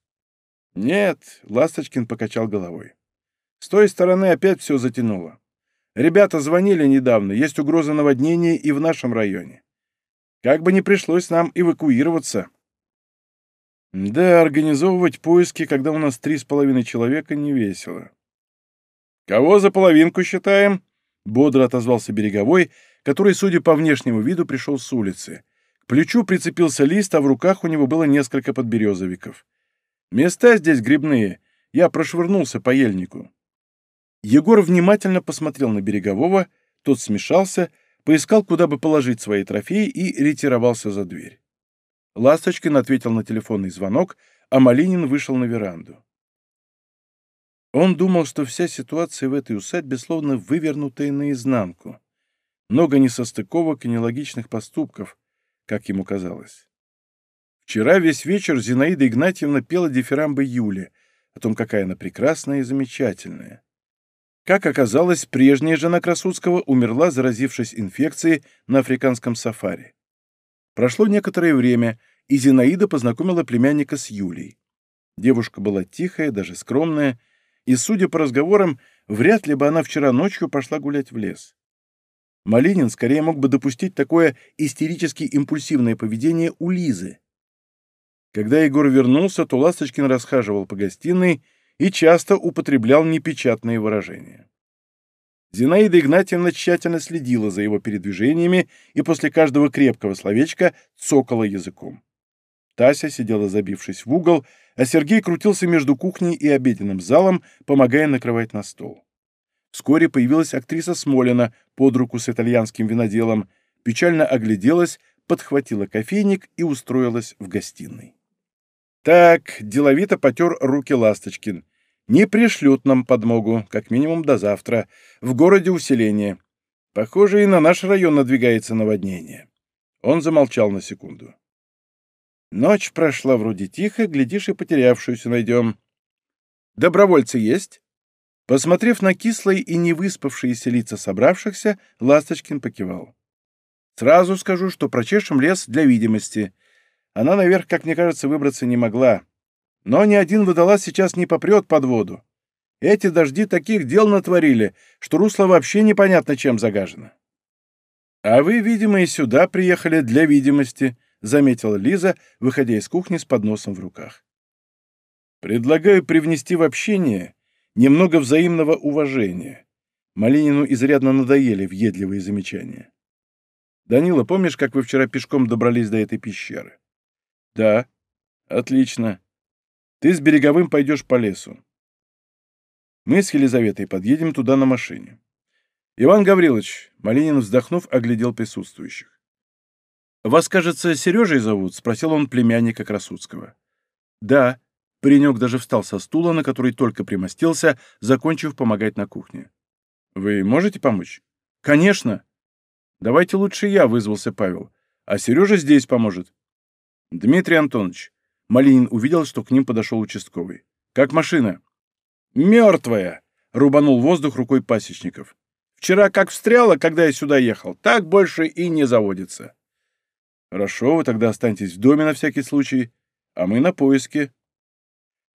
«Нет», — Ласточкин покачал головой. «С той стороны опять все затянуло. Ребята звонили недавно, есть угроза наводнения и в нашем районе. Как бы не пришлось нам эвакуироваться». «Да, организовывать поиски, когда у нас три с половиной человека, не весело». «Кого за половинку считаем?» Бодро отозвался Береговой, который, судя по внешнему виду, пришел с улицы. К плечу прицепился лист, а в руках у него было несколько подберезовиков. «Места здесь грибные. Я прошвырнулся по ельнику». Егор внимательно посмотрел на Берегового, тот смешался, поискал, куда бы положить свои трофеи и ретировался за дверь. Ласточкин ответил на телефонный звонок, а Малинин вышел на веранду. Он думал, что вся ситуация в этой усадьбе словно вывернутая наизнанку. Много несостыковок и нелогичных поступков, как ему казалось. Вчера весь вечер Зинаида Игнатьевна пела дифирамбы Юле, о том, какая она прекрасная и замечательная. Как оказалось, прежняя жена Красудского умерла, заразившись инфекцией на африканском сафари. Прошло некоторое время, и Зинаида познакомила племянника с Юлей. Девушка была тихая, даже скромная, и, судя по разговорам, вряд ли бы она вчера ночью пошла гулять в лес. Малинин скорее мог бы допустить такое истерически импульсивное поведение у Лизы. Когда Егор вернулся, то Ласточкин расхаживал по гостиной и часто употреблял непечатные выражения. Зинаида Игнатьевна тщательно следила за его передвижениями и после каждого крепкого словечка цокала языком. Тася сидела забившись в угол, а Сергей крутился между кухней и обеденным залом, помогая накрывать на стол. Вскоре появилась актриса Смолина под руку с итальянским виноделом, печально огляделась, подхватила кофейник и устроилась в гостиной. «Так», — деловито потер руки Ласточкин, — «не пришлют нам подмогу, как минимум до завтра. В городе усиление. Похоже, и на наш район надвигается наводнение». Он замолчал на секунду. Ночь прошла вроде тихо, глядишь, и потерявшуюся найдем. Добровольцы есть? Посмотрев на кислые и невыспавшиеся лица собравшихся, Ласточкин покивал. Сразу скажу, что прочешем лес для видимости. Она наверх, как мне кажется, выбраться не могла. Но ни один водолаз сейчас не попрет под воду. Эти дожди таких дел натворили, что русло вообще непонятно чем загажено. А вы, видимо, и сюда приехали для видимости, — заметила Лиза, выходя из кухни с подносом в руках. «Предлагаю привнести в общение немного взаимного уважения». Малинину изрядно надоели въедливые замечания. «Данила, помнишь, как вы вчера пешком добрались до этой пещеры?» «Да». «Отлично. Ты с Береговым пойдешь по лесу. Мы с Елизаветой подъедем туда на машине. Иван Гаврилович, Малинин, вздохнув, оглядел присутствующих. «Вас, кажется, Сережей зовут?» — спросил он племянника Красудского. «Да». Паренек даже встал со стула, на который только примостился, закончив помогать на кухне. «Вы можете помочь?» «Конечно!» «Давайте лучше я», — вызвался Павел. «А Сережа здесь поможет». «Дмитрий Антонович». Малинин увидел, что к ним подошел участковый. «Как машина?» «Мертвая!» — рубанул воздух рукой пасечников. «Вчера как встряла, когда я сюда ехал, так больше и не заводится». «Хорошо, вы тогда останьтесь в доме на всякий случай, а мы на поиске».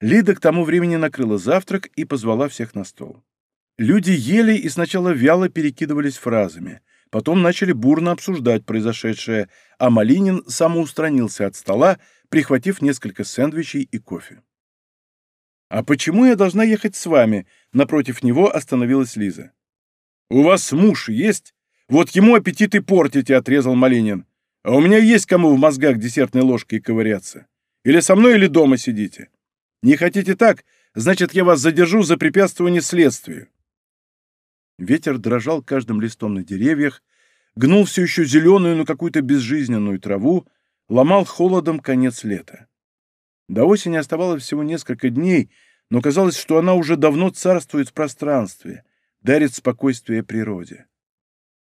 Лида к тому времени накрыла завтрак и позвала всех на стол. Люди ели и сначала вяло перекидывались фразами, потом начали бурно обсуждать произошедшее, а Малинин самоустранился от стола, прихватив несколько сэндвичей и кофе. «А почему я должна ехать с вами?» Напротив него остановилась Лиза. «У вас муж есть? Вот ему аппетит и портите», — отрезал Малинин. А у меня есть кому в мозгах десертной ложкой ковыряться. Или со мной, или дома сидите. Не хотите так, значит, я вас задержу за препятствование следствию. Ветер дрожал каждым листом на деревьях, гнул все еще зеленую, но какую-то безжизненную траву, ломал холодом конец лета. До осени оставалось всего несколько дней, но казалось, что она уже давно царствует в пространстве, дарит спокойствие природе.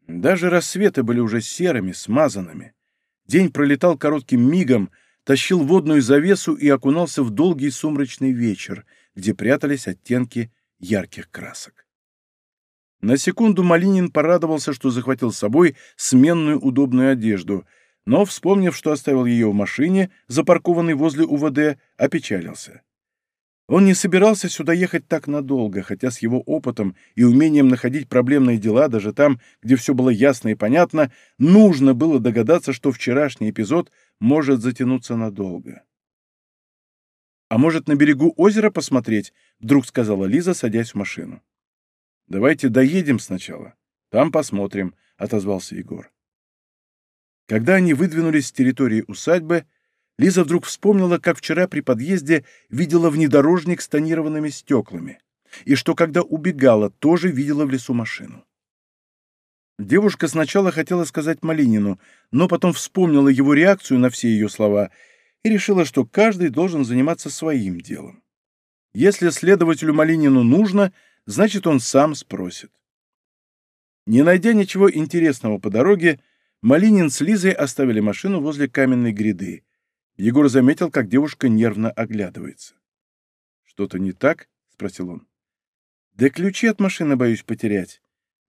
Даже рассветы были уже серыми, смазанными. День пролетал коротким мигом, тащил водную завесу и окунался в долгий сумрачный вечер, где прятались оттенки ярких красок. На секунду Малинин порадовался, что захватил с собой сменную удобную одежду, но, вспомнив, что оставил ее в машине, запаркованной возле УВД, опечалился. Он не собирался сюда ехать так надолго, хотя с его опытом и умением находить проблемные дела даже там, где все было ясно и понятно, нужно было догадаться, что вчерашний эпизод может затянуться надолго. «А может, на берегу озера посмотреть?» — вдруг сказала Лиза, садясь в машину. «Давайте доедем сначала. Там посмотрим», — отозвался Егор. Когда они выдвинулись с территории усадьбы, Лиза вдруг вспомнила, как вчера при подъезде видела внедорожник с тонированными стеклами, и что, когда убегала, тоже видела в лесу машину. Девушка сначала хотела сказать Малинину, но потом вспомнила его реакцию на все ее слова и решила, что каждый должен заниматься своим делом. Если следователю Малинину нужно, значит, он сам спросит. Не найдя ничего интересного по дороге, Малинин с Лизой оставили машину возле каменной гряды, Егор заметил, как девушка нервно оглядывается. «Что-то не так?» — спросил он. «Да ключи от машины боюсь потерять.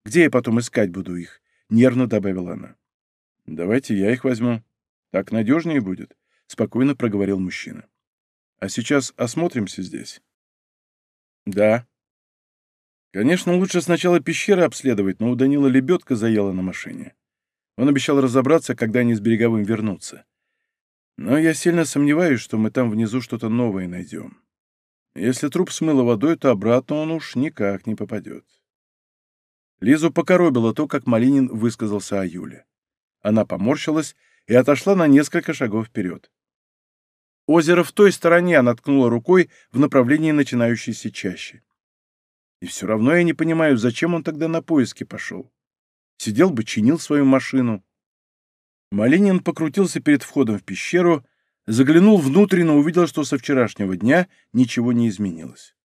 Где я потом искать буду их?» — нервно добавила она. «Давайте я их возьму. Так надежнее будет», — спокойно проговорил мужчина. «А сейчас осмотримся здесь». «Да». Конечно, лучше сначала пещеры обследовать, но у Данила лебедка заела на машине. Он обещал разобраться, когда они с Береговым вернутся. Но я сильно сомневаюсь, что мы там внизу что-то новое найдем. Если труп смыло водой, то обратно он уж никак не попадет. Лизу покоробило то, как Малинин высказался о Юле. Она поморщилась и отошла на несколько шагов вперед. Озеро в той стороне она ткнула рукой в направлении начинающейся чащи. И все равно я не понимаю, зачем он тогда на поиски пошел. Сидел бы, чинил свою машину. Малинин покрутился перед входом в пещеру, заглянул внутрь, но увидел, что со вчерашнего дня ничего не изменилось.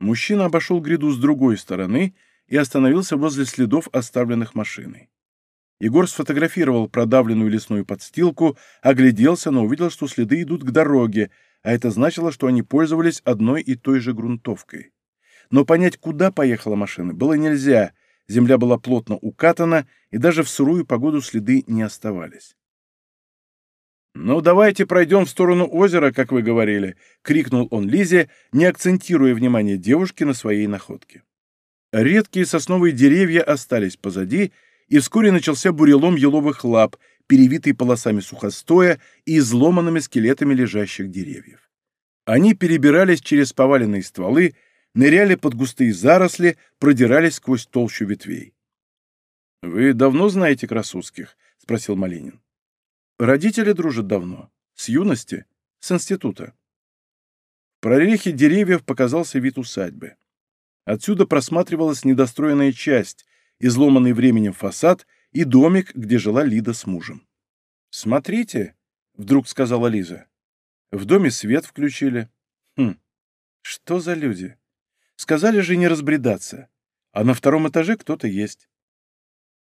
Мужчина обошел гряду с другой стороны и остановился возле следов, оставленных машиной. Егор сфотографировал продавленную лесную подстилку, огляделся, но увидел, что следы идут к дороге, а это значило, что они пользовались одной и той же грунтовкой. Но понять, куда поехала машина, было нельзя, земля была плотно укатана, и даже в сырую погоду следы не оставались. «Ну, давайте пройдем в сторону озера, как вы говорили», — крикнул он Лизе, не акцентируя внимание девушки на своей находке. Редкие сосновые деревья остались позади, и вскоре начался бурелом еловых лап, перевитый полосами сухостоя и изломанными скелетами лежащих деревьев. Они перебирались через поваленные стволы, ныряли под густые заросли, продирались сквозь толщу ветвей. «Вы давно знаете Красудских?» — спросил Малинин. «Родители дружат давно. С юности. С института». В прорехе деревьев показался вид усадьбы. Отсюда просматривалась недостроенная часть, изломанный временем фасад и домик, где жила Лида с мужем. «Смотрите», — вдруг сказала Лиза. «В доме свет включили. Хм, что за люди? Сказали же не разбредаться. А на втором этаже кто-то есть».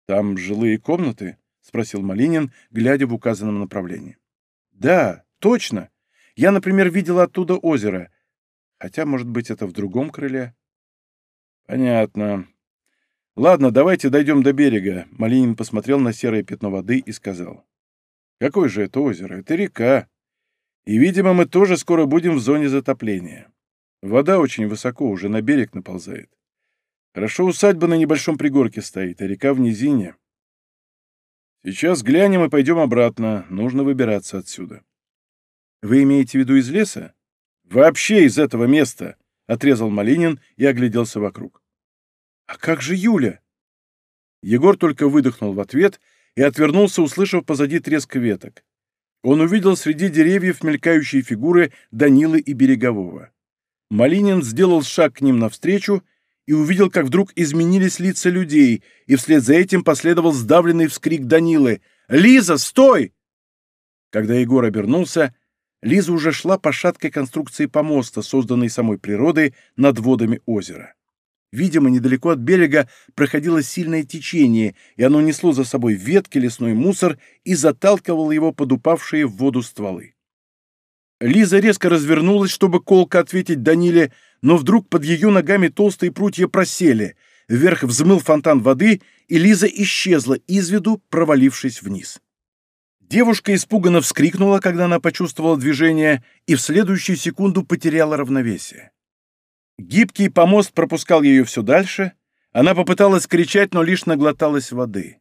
«Там жилые комнаты?» — спросил Малинин, глядя в указанном направлении. «Да, точно. Я, например, видела оттуда озеро. Хотя, может быть, это в другом крыле». «Понятно. Ладно, давайте дойдем до берега», — Малинин посмотрел на серое пятно воды и сказал. «Какое же это озеро? Это река. И, видимо, мы тоже скоро будем в зоне затопления. Вода очень высоко, уже на берег наползает. Хорошо усадьба на небольшом пригорке стоит, а река в низине. Сейчас глянем и пойдем обратно. Нужно выбираться отсюда». «Вы имеете в виду из леса?» «Вообще из этого места!» — отрезал Малинин и огляделся вокруг. «А как же Юля?» Егор только выдохнул в ответ и отвернулся, услышав позади треск веток. Он увидел среди деревьев мелькающие фигуры Данилы и Берегового. Малинин сделал шаг к ним навстречу и увидел, как вдруг изменились лица людей, и вслед за этим последовал сдавленный вскрик Данилы «Лиза, стой!». Когда Егор обернулся, Лиза уже шла по шаткой конструкции помоста, созданной самой природой над водами озера. Видимо, недалеко от берега проходило сильное течение, и оно несло за собой ветки, лесной мусор и заталкивало его под упавшие в воду стволы. Лиза резко развернулась, чтобы колко ответить Даниле, но вдруг под ее ногами толстые прутья просели. Вверх взмыл фонтан воды, и Лиза исчезла из виду, провалившись вниз. Девушка испуганно вскрикнула, когда она почувствовала движение, и в следующую секунду потеряла равновесие. Гибкий помост пропускал ее все дальше. Она попыталась кричать, но лишь наглоталась воды.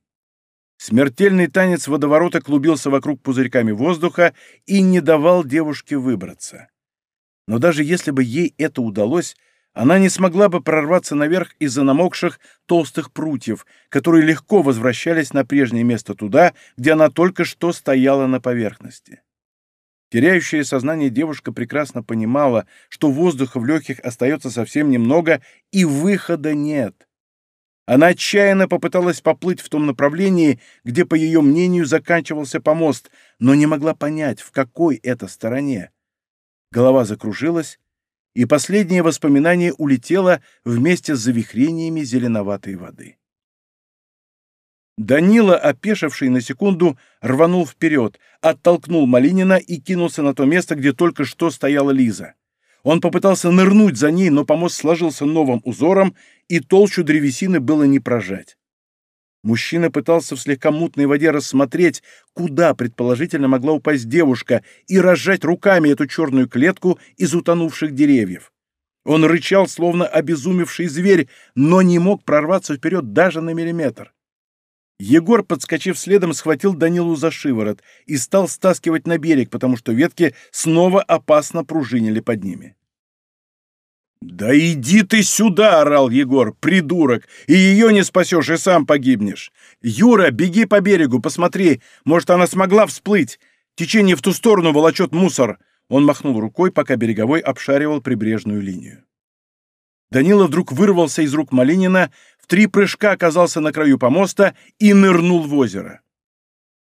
Смертельный танец водоворота клубился вокруг пузырьками воздуха и не давал девушке выбраться. Но даже если бы ей это удалось, она не смогла бы прорваться наверх из-за намокших толстых прутьев, которые легко возвращались на прежнее место туда, где она только что стояла на поверхности. Теряющая сознание девушка прекрасно понимала, что воздуха в легких остается совсем немного, и выхода нет. Она отчаянно попыталась поплыть в том направлении, где, по ее мнению, заканчивался помост, но не могла понять, в какой это стороне. Голова закружилась, и последнее воспоминание улетело вместе с завихрениями зеленоватой воды. Данила, опешивший на секунду, рванул вперед, оттолкнул Малинина и кинулся на то место, где только что стояла Лиза. Он попытался нырнуть за ней, но помост сложился новым узором, и толщу древесины было не прожать. Мужчина пытался в слегка мутной воде рассмотреть, куда предположительно могла упасть девушка, и разжать руками эту черную клетку из утонувших деревьев. Он рычал, словно обезумевший зверь, но не мог прорваться вперед даже на миллиметр. Егор, подскочив следом, схватил Данилу за шиворот и стал стаскивать на берег, потому что ветки снова опасно пружинили под ними. «Да иди ты сюда!» — орал Егор, придурок! «И ее не спасешь, и сам погибнешь! Юра, беги по берегу, посмотри, может, она смогла всплыть! Течение в ту сторону волочет мусор!» Он махнул рукой, пока береговой обшаривал прибрежную линию. Данила вдруг вырвался из рук Малинина, три прыжка оказался на краю помоста и нырнул в озеро.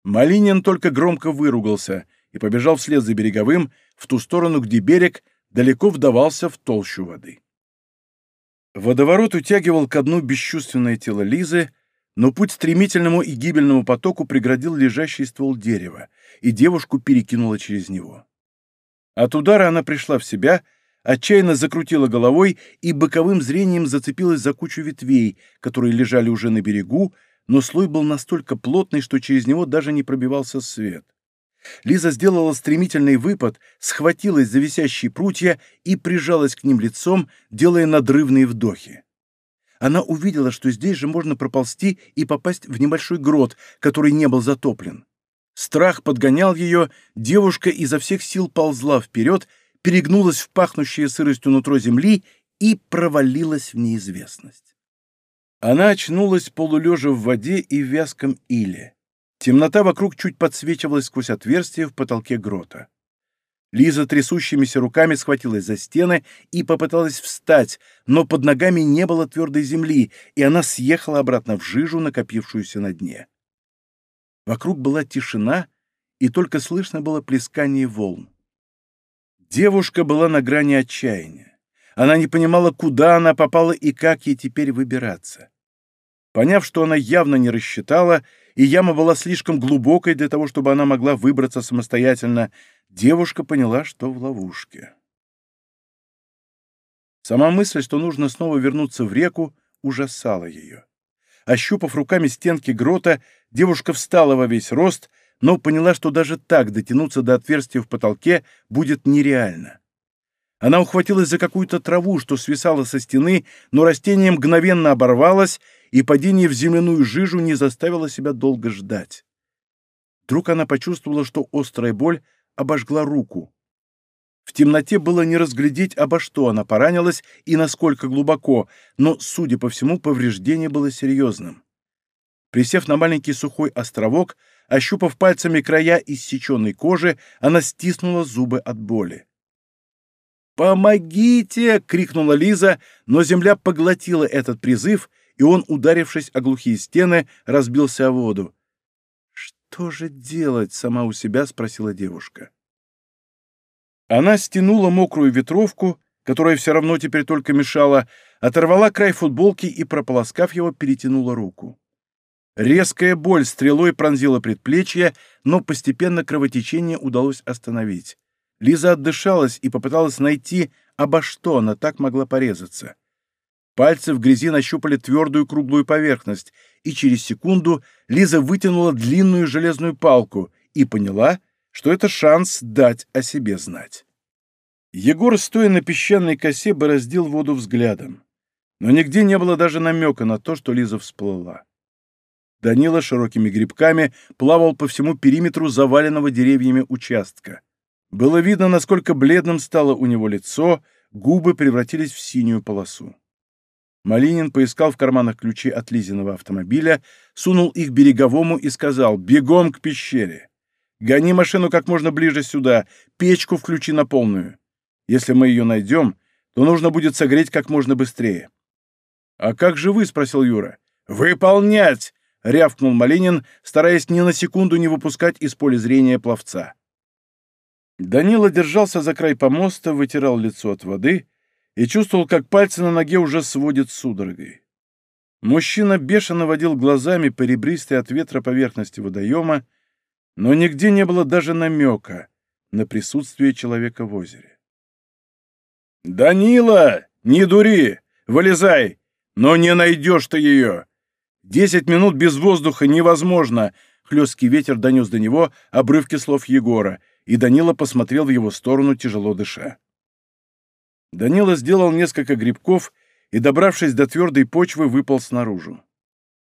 Малинин только громко выругался и побежал вслед за береговым в ту сторону, где берег далеко вдавался в толщу воды. Водоворот утягивал ко дну бесчувственное тело Лизы, но путь стремительному и гибельному потоку преградил лежащий ствол дерева, и девушку перекинуло через него. От удара она пришла в себя отчаянно закрутила головой и боковым зрением зацепилась за кучу ветвей, которые лежали уже на берегу, но слой был настолько плотный, что через него даже не пробивался свет. Лиза сделала стремительный выпад, схватилась за висящие прутья и прижалась к ним лицом, делая надрывные вдохи. Она увидела, что здесь же можно проползти и попасть в небольшой грот, который не был затоплен. Страх подгонял ее, девушка изо всех сил ползла вперед, перегнулась в пахнущее сыростью нутро земли и провалилась в неизвестность. Она очнулась полулежа в воде и в вязком иле. Темнота вокруг чуть подсвечивалась сквозь отверстие в потолке грота. Лиза трясущимися руками схватилась за стены и попыталась встать, но под ногами не было твердой земли, и она съехала обратно в жижу, накопившуюся на дне. Вокруг была тишина и только слышно было плескание волн. Девушка была на грани отчаяния. Она не понимала, куда она попала и как ей теперь выбираться. Поняв, что она явно не рассчитала, и яма была слишком глубокой для того, чтобы она могла выбраться самостоятельно, девушка поняла, что в ловушке. Сама мысль, что нужно снова вернуться в реку, ужасала ее. Ощупав руками стенки грота, девушка встала во весь рост, но поняла, что даже так дотянуться до отверстия в потолке будет нереально. Она ухватилась за какую-то траву, что свисала со стены, но растение мгновенно оборвалось, и падение в земляную жижу не заставило себя долго ждать. Вдруг она почувствовала, что острая боль обожгла руку. В темноте было не разглядеть, обо что она поранилась и насколько глубоко, но, судя по всему, повреждение было серьезным. Присев на маленький сухой островок, ощупав пальцами края иссеченной кожи, она стиснула зубы от боли. «Помогите!» — крикнула Лиза, но земля поглотила этот призыв, и он, ударившись о глухие стены, разбился о воду. «Что же делать?» — сама у себя спросила девушка. Она стянула мокрую ветровку, которая все равно теперь только мешала, оторвала край футболки и, прополоскав его, перетянула руку. Резкая боль стрелой пронзила предплечье, но постепенно кровотечение удалось остановить. Лиза отдышалась и попыталась найти, обо что она так могла порезаться. Пальцы в грязи нащупали твердую круглую поверхность, и через секунду Лиза вытянула длинную железную палку и поняла, что это шанс дать о себе знать. Егор, стоя на песчаной косе, бороздил воду взглядом. Но нигде не было даже намека на то, что Лиза всплыла. Данила широкими грибками плавал по всему периметру заваленного деревьями участка. Было видно, насколько бледным стало у него лицо, губы превратились в синюю полосу. Малинин поискал в карманах ключи от Лизиного автомобиля, сунул их береговому и сказал «Бегом к пещере! Гони машину как можно ближе сюда, печку включи на полную. Если мы ее найдем, то нужно будет согреть как можно быстрее». «А как же вы?» — спросил Юра. «Выполнять!» — рявкнул Малинин, стараясь ни на секунду не выпускать из поля зрения пловца. Данила держался за край помоста, вытирал лицо от воды и чувствовал, как пальцы на ноге уже сводят судорогой. Мужчина бешено водил глазами по ребристой от ветра поверхности водоема, но нигде не было даже намека на присутствие человека в озере. «Данила, не дури! Вылезай! Но не найдешь ты ее! Десять минут без воздуха невозможно!» Хлесткий ветер донес до него обрывки слов Егора, и Данила посмотрел в его сторону, тяжело дыша. Данила сделал несколько грибков и, добравшись до твердой почвы, выпал снаружи.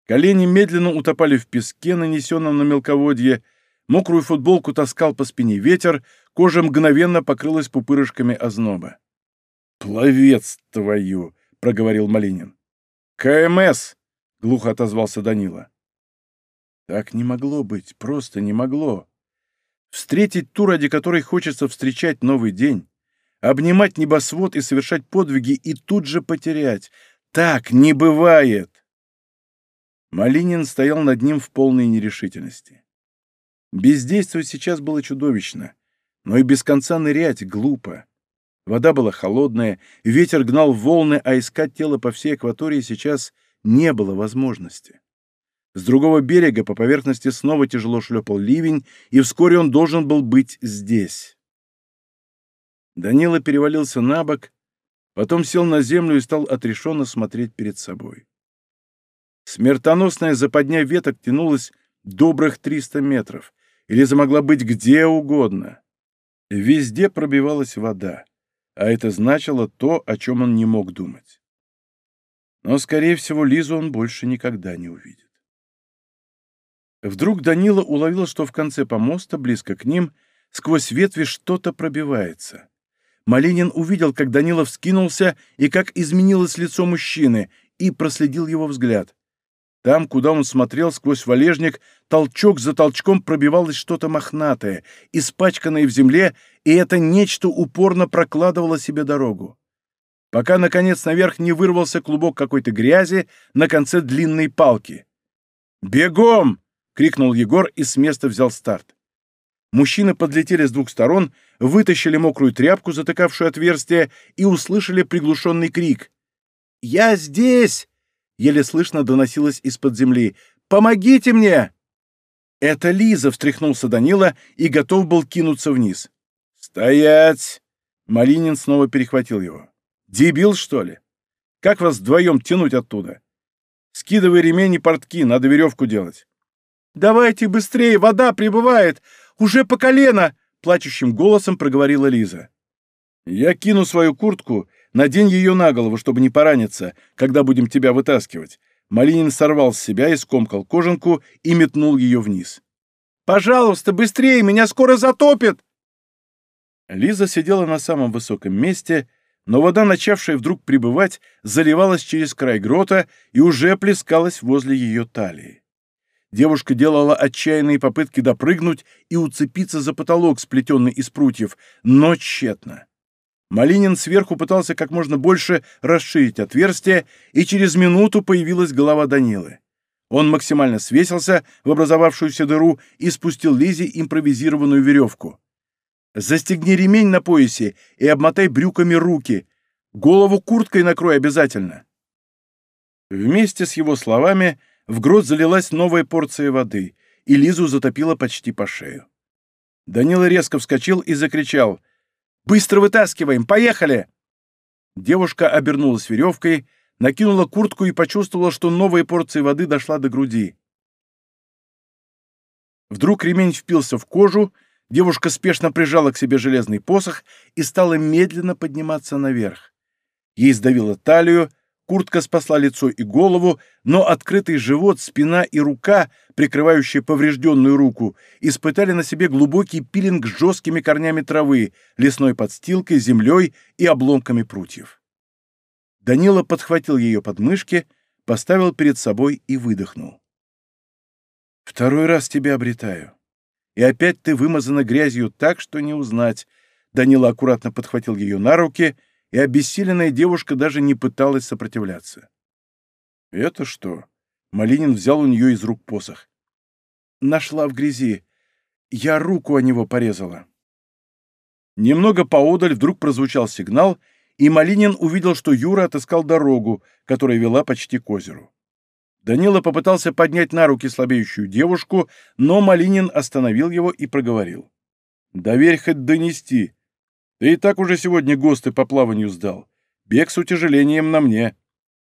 Колени медленно утопали в песке, нанесенном на мелководье, мокрую футболку таскал по спине ветер, кожа мгновенно покрылась пупырышками озноба. «Пловец твою!» — проговорил Малинин. «КМС!» — глухо отозвался Данила. Так не могло быть, просто не могло. Встретить ту, ради которой хочется встречать новый день, обнимать небосвод и совершать подвиги и тут же потерять. Так не бывает!» Малинин стоял над ним в полной нерешительности. Бездействовать сейчас было чудовищно, но и без конца нырять глупо. Вода была холодная, ветер гнал волны, а искать тело по всей акватории сейчас не было возможности. С другого берега по поверхности снова тяжело шлепал ливень, и вскоре он должен был быть здесь. Данила перевалился на бок, потом сел на землю и стал отрешенно смотреть перед собой. Смертоносная западня веток тянулась добрых триста метров, или замогла быть где угодно. Везде пробивалась вода, а это значило то, о чем он не мог думать. Но, скорее всего, Лизу он больше никогда не увидит. Вдруг Данила уловил, что в конце помоста, близко к ним, сквозь ветви что-то пробивается. Малинин увидел, как Данилов скинулся и как изменилось лицо мужчины, и проследил его взгляд. Там, куда он смотрел сквозь валежник, толчок за толчком пробивалось что-то мохнатое, испачканное в земле, и это нечто упорно прокладывало себе дорогу. Пока, наконец, наверх не вырвался клубок какой-то грязи на конце длинной палки. «Бегом!» — крикнул Егор и с места взял старт. Мужчины подлетели с двух сторон, вытащили мокрую тряпку, затыкавшую отверстие, и услышали приглушенный крик. «Я здесь!» — еле слышно доносилось из-под земли. «Помогите мне!» «Это Лиза!» — встряхнулся Данила и готов был кинуться вниз. «Стоять!» — Малинин снова перехватил его. «Дебил, что ли? Как вас вдвоем тянуть оттуда? Скидывай ремень и портки, надо веревку делать». «Давайте быстрее, вода прибывает! Уже по колено!» — плачущим голосом проговорила Лиза. «Я кину свою куртку, надень ее на голову, чтобы не пораниться, когда будем тебя вытаскивать». Малинин сорвал с себя и скомкал кожанку и метнул ее вниз. «Пожалуйста, быстрее, меня скоро затопит!» Лиза сидела на самом высоком месте, но вода, начавшая вдруг прибывать, заливалась через край грота и уже плескалась возле ее талии. Девушка делала отчаянные попытки допрыгнуть и уцепиться за потолок, сплетенный из прутьев, но тщетно. Малинин сверху пытался как можно больше расширить отверстие, и через минуту появилась голова Данилы. Он максимально свесился в образовавшуюся дыру и спустил Лизе импровизированную веревку. «Застегни ремень на поясе и обмотай брюками руки. Голову курткой накрой обязательно». Вместе с его словами в грот залилась новая порция воды, и Лизу затопило почти по шею. Данила резко вскочил и закричал «Быстро вытаскиваем! Поехали!» Девушка обернулась веревкой, накинула куртку и почувствовала, что новая порция воды дошла до груди. Вдруг ремень впился в кожу, девушка спешно прижала к себе железный посох и стала медленно подниматься наверх. Ей сдавило талию, Куртка спасла лицо и голову, но открытый живот, спина и рука, прикрывающие поврежденную руку, испытали на себе глубокий пилинг с жесткими корнями травы, лесной подстилкой, землей и обломками прутьев. Данила подхватил ее подмышки, поставил перед собой и выдохнул. «Второй раз тебя обретаю. И опять ты вымазана грязью так, что не узнать». Данила аккуратно подхватил ее на руки — и обессиленная девушка даже не пыталась сопротивляться. «Это что?» — Малинин взял у нее из рук посох. «Нашла в грязи. Я руку о него порезала». Немного поодаль вдруг прозвучал сигнал, и Малинин увидел, что Юра отыскал дорогу, которая вела почти к озеру. Данила попытался поднять на руки слабеющую девушку, но Малинин остановил его и проговорил. «Доверь хоть донести. Ты и так уже сегодня ГОСТы по плаванию сдал. Бег с утяжелением на мне».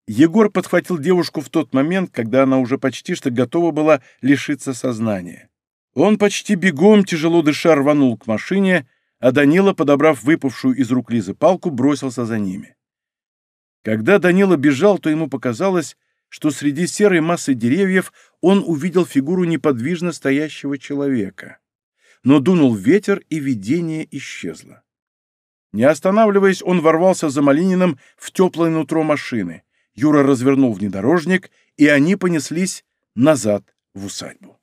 Егор подхватил девушку в тот момент, когда она уже почти что готова была лишиться сознания. Он почти бегом, тяжело дыша, рванул к машине, а Данила, подобрав выпавшую из рук Лизы палку, бросился за ними. Когда Данила бежал, то ему показалось, что среди серой массы деревьев он увидел фигуру неподвижно стоящего человека. Но дунул ветер, и видение исчезло. Не останавливаясь, он ворвался за Малининым в теплое нутро машины. Юра развернул внедорожник, и они понеслись назад в усадьбу.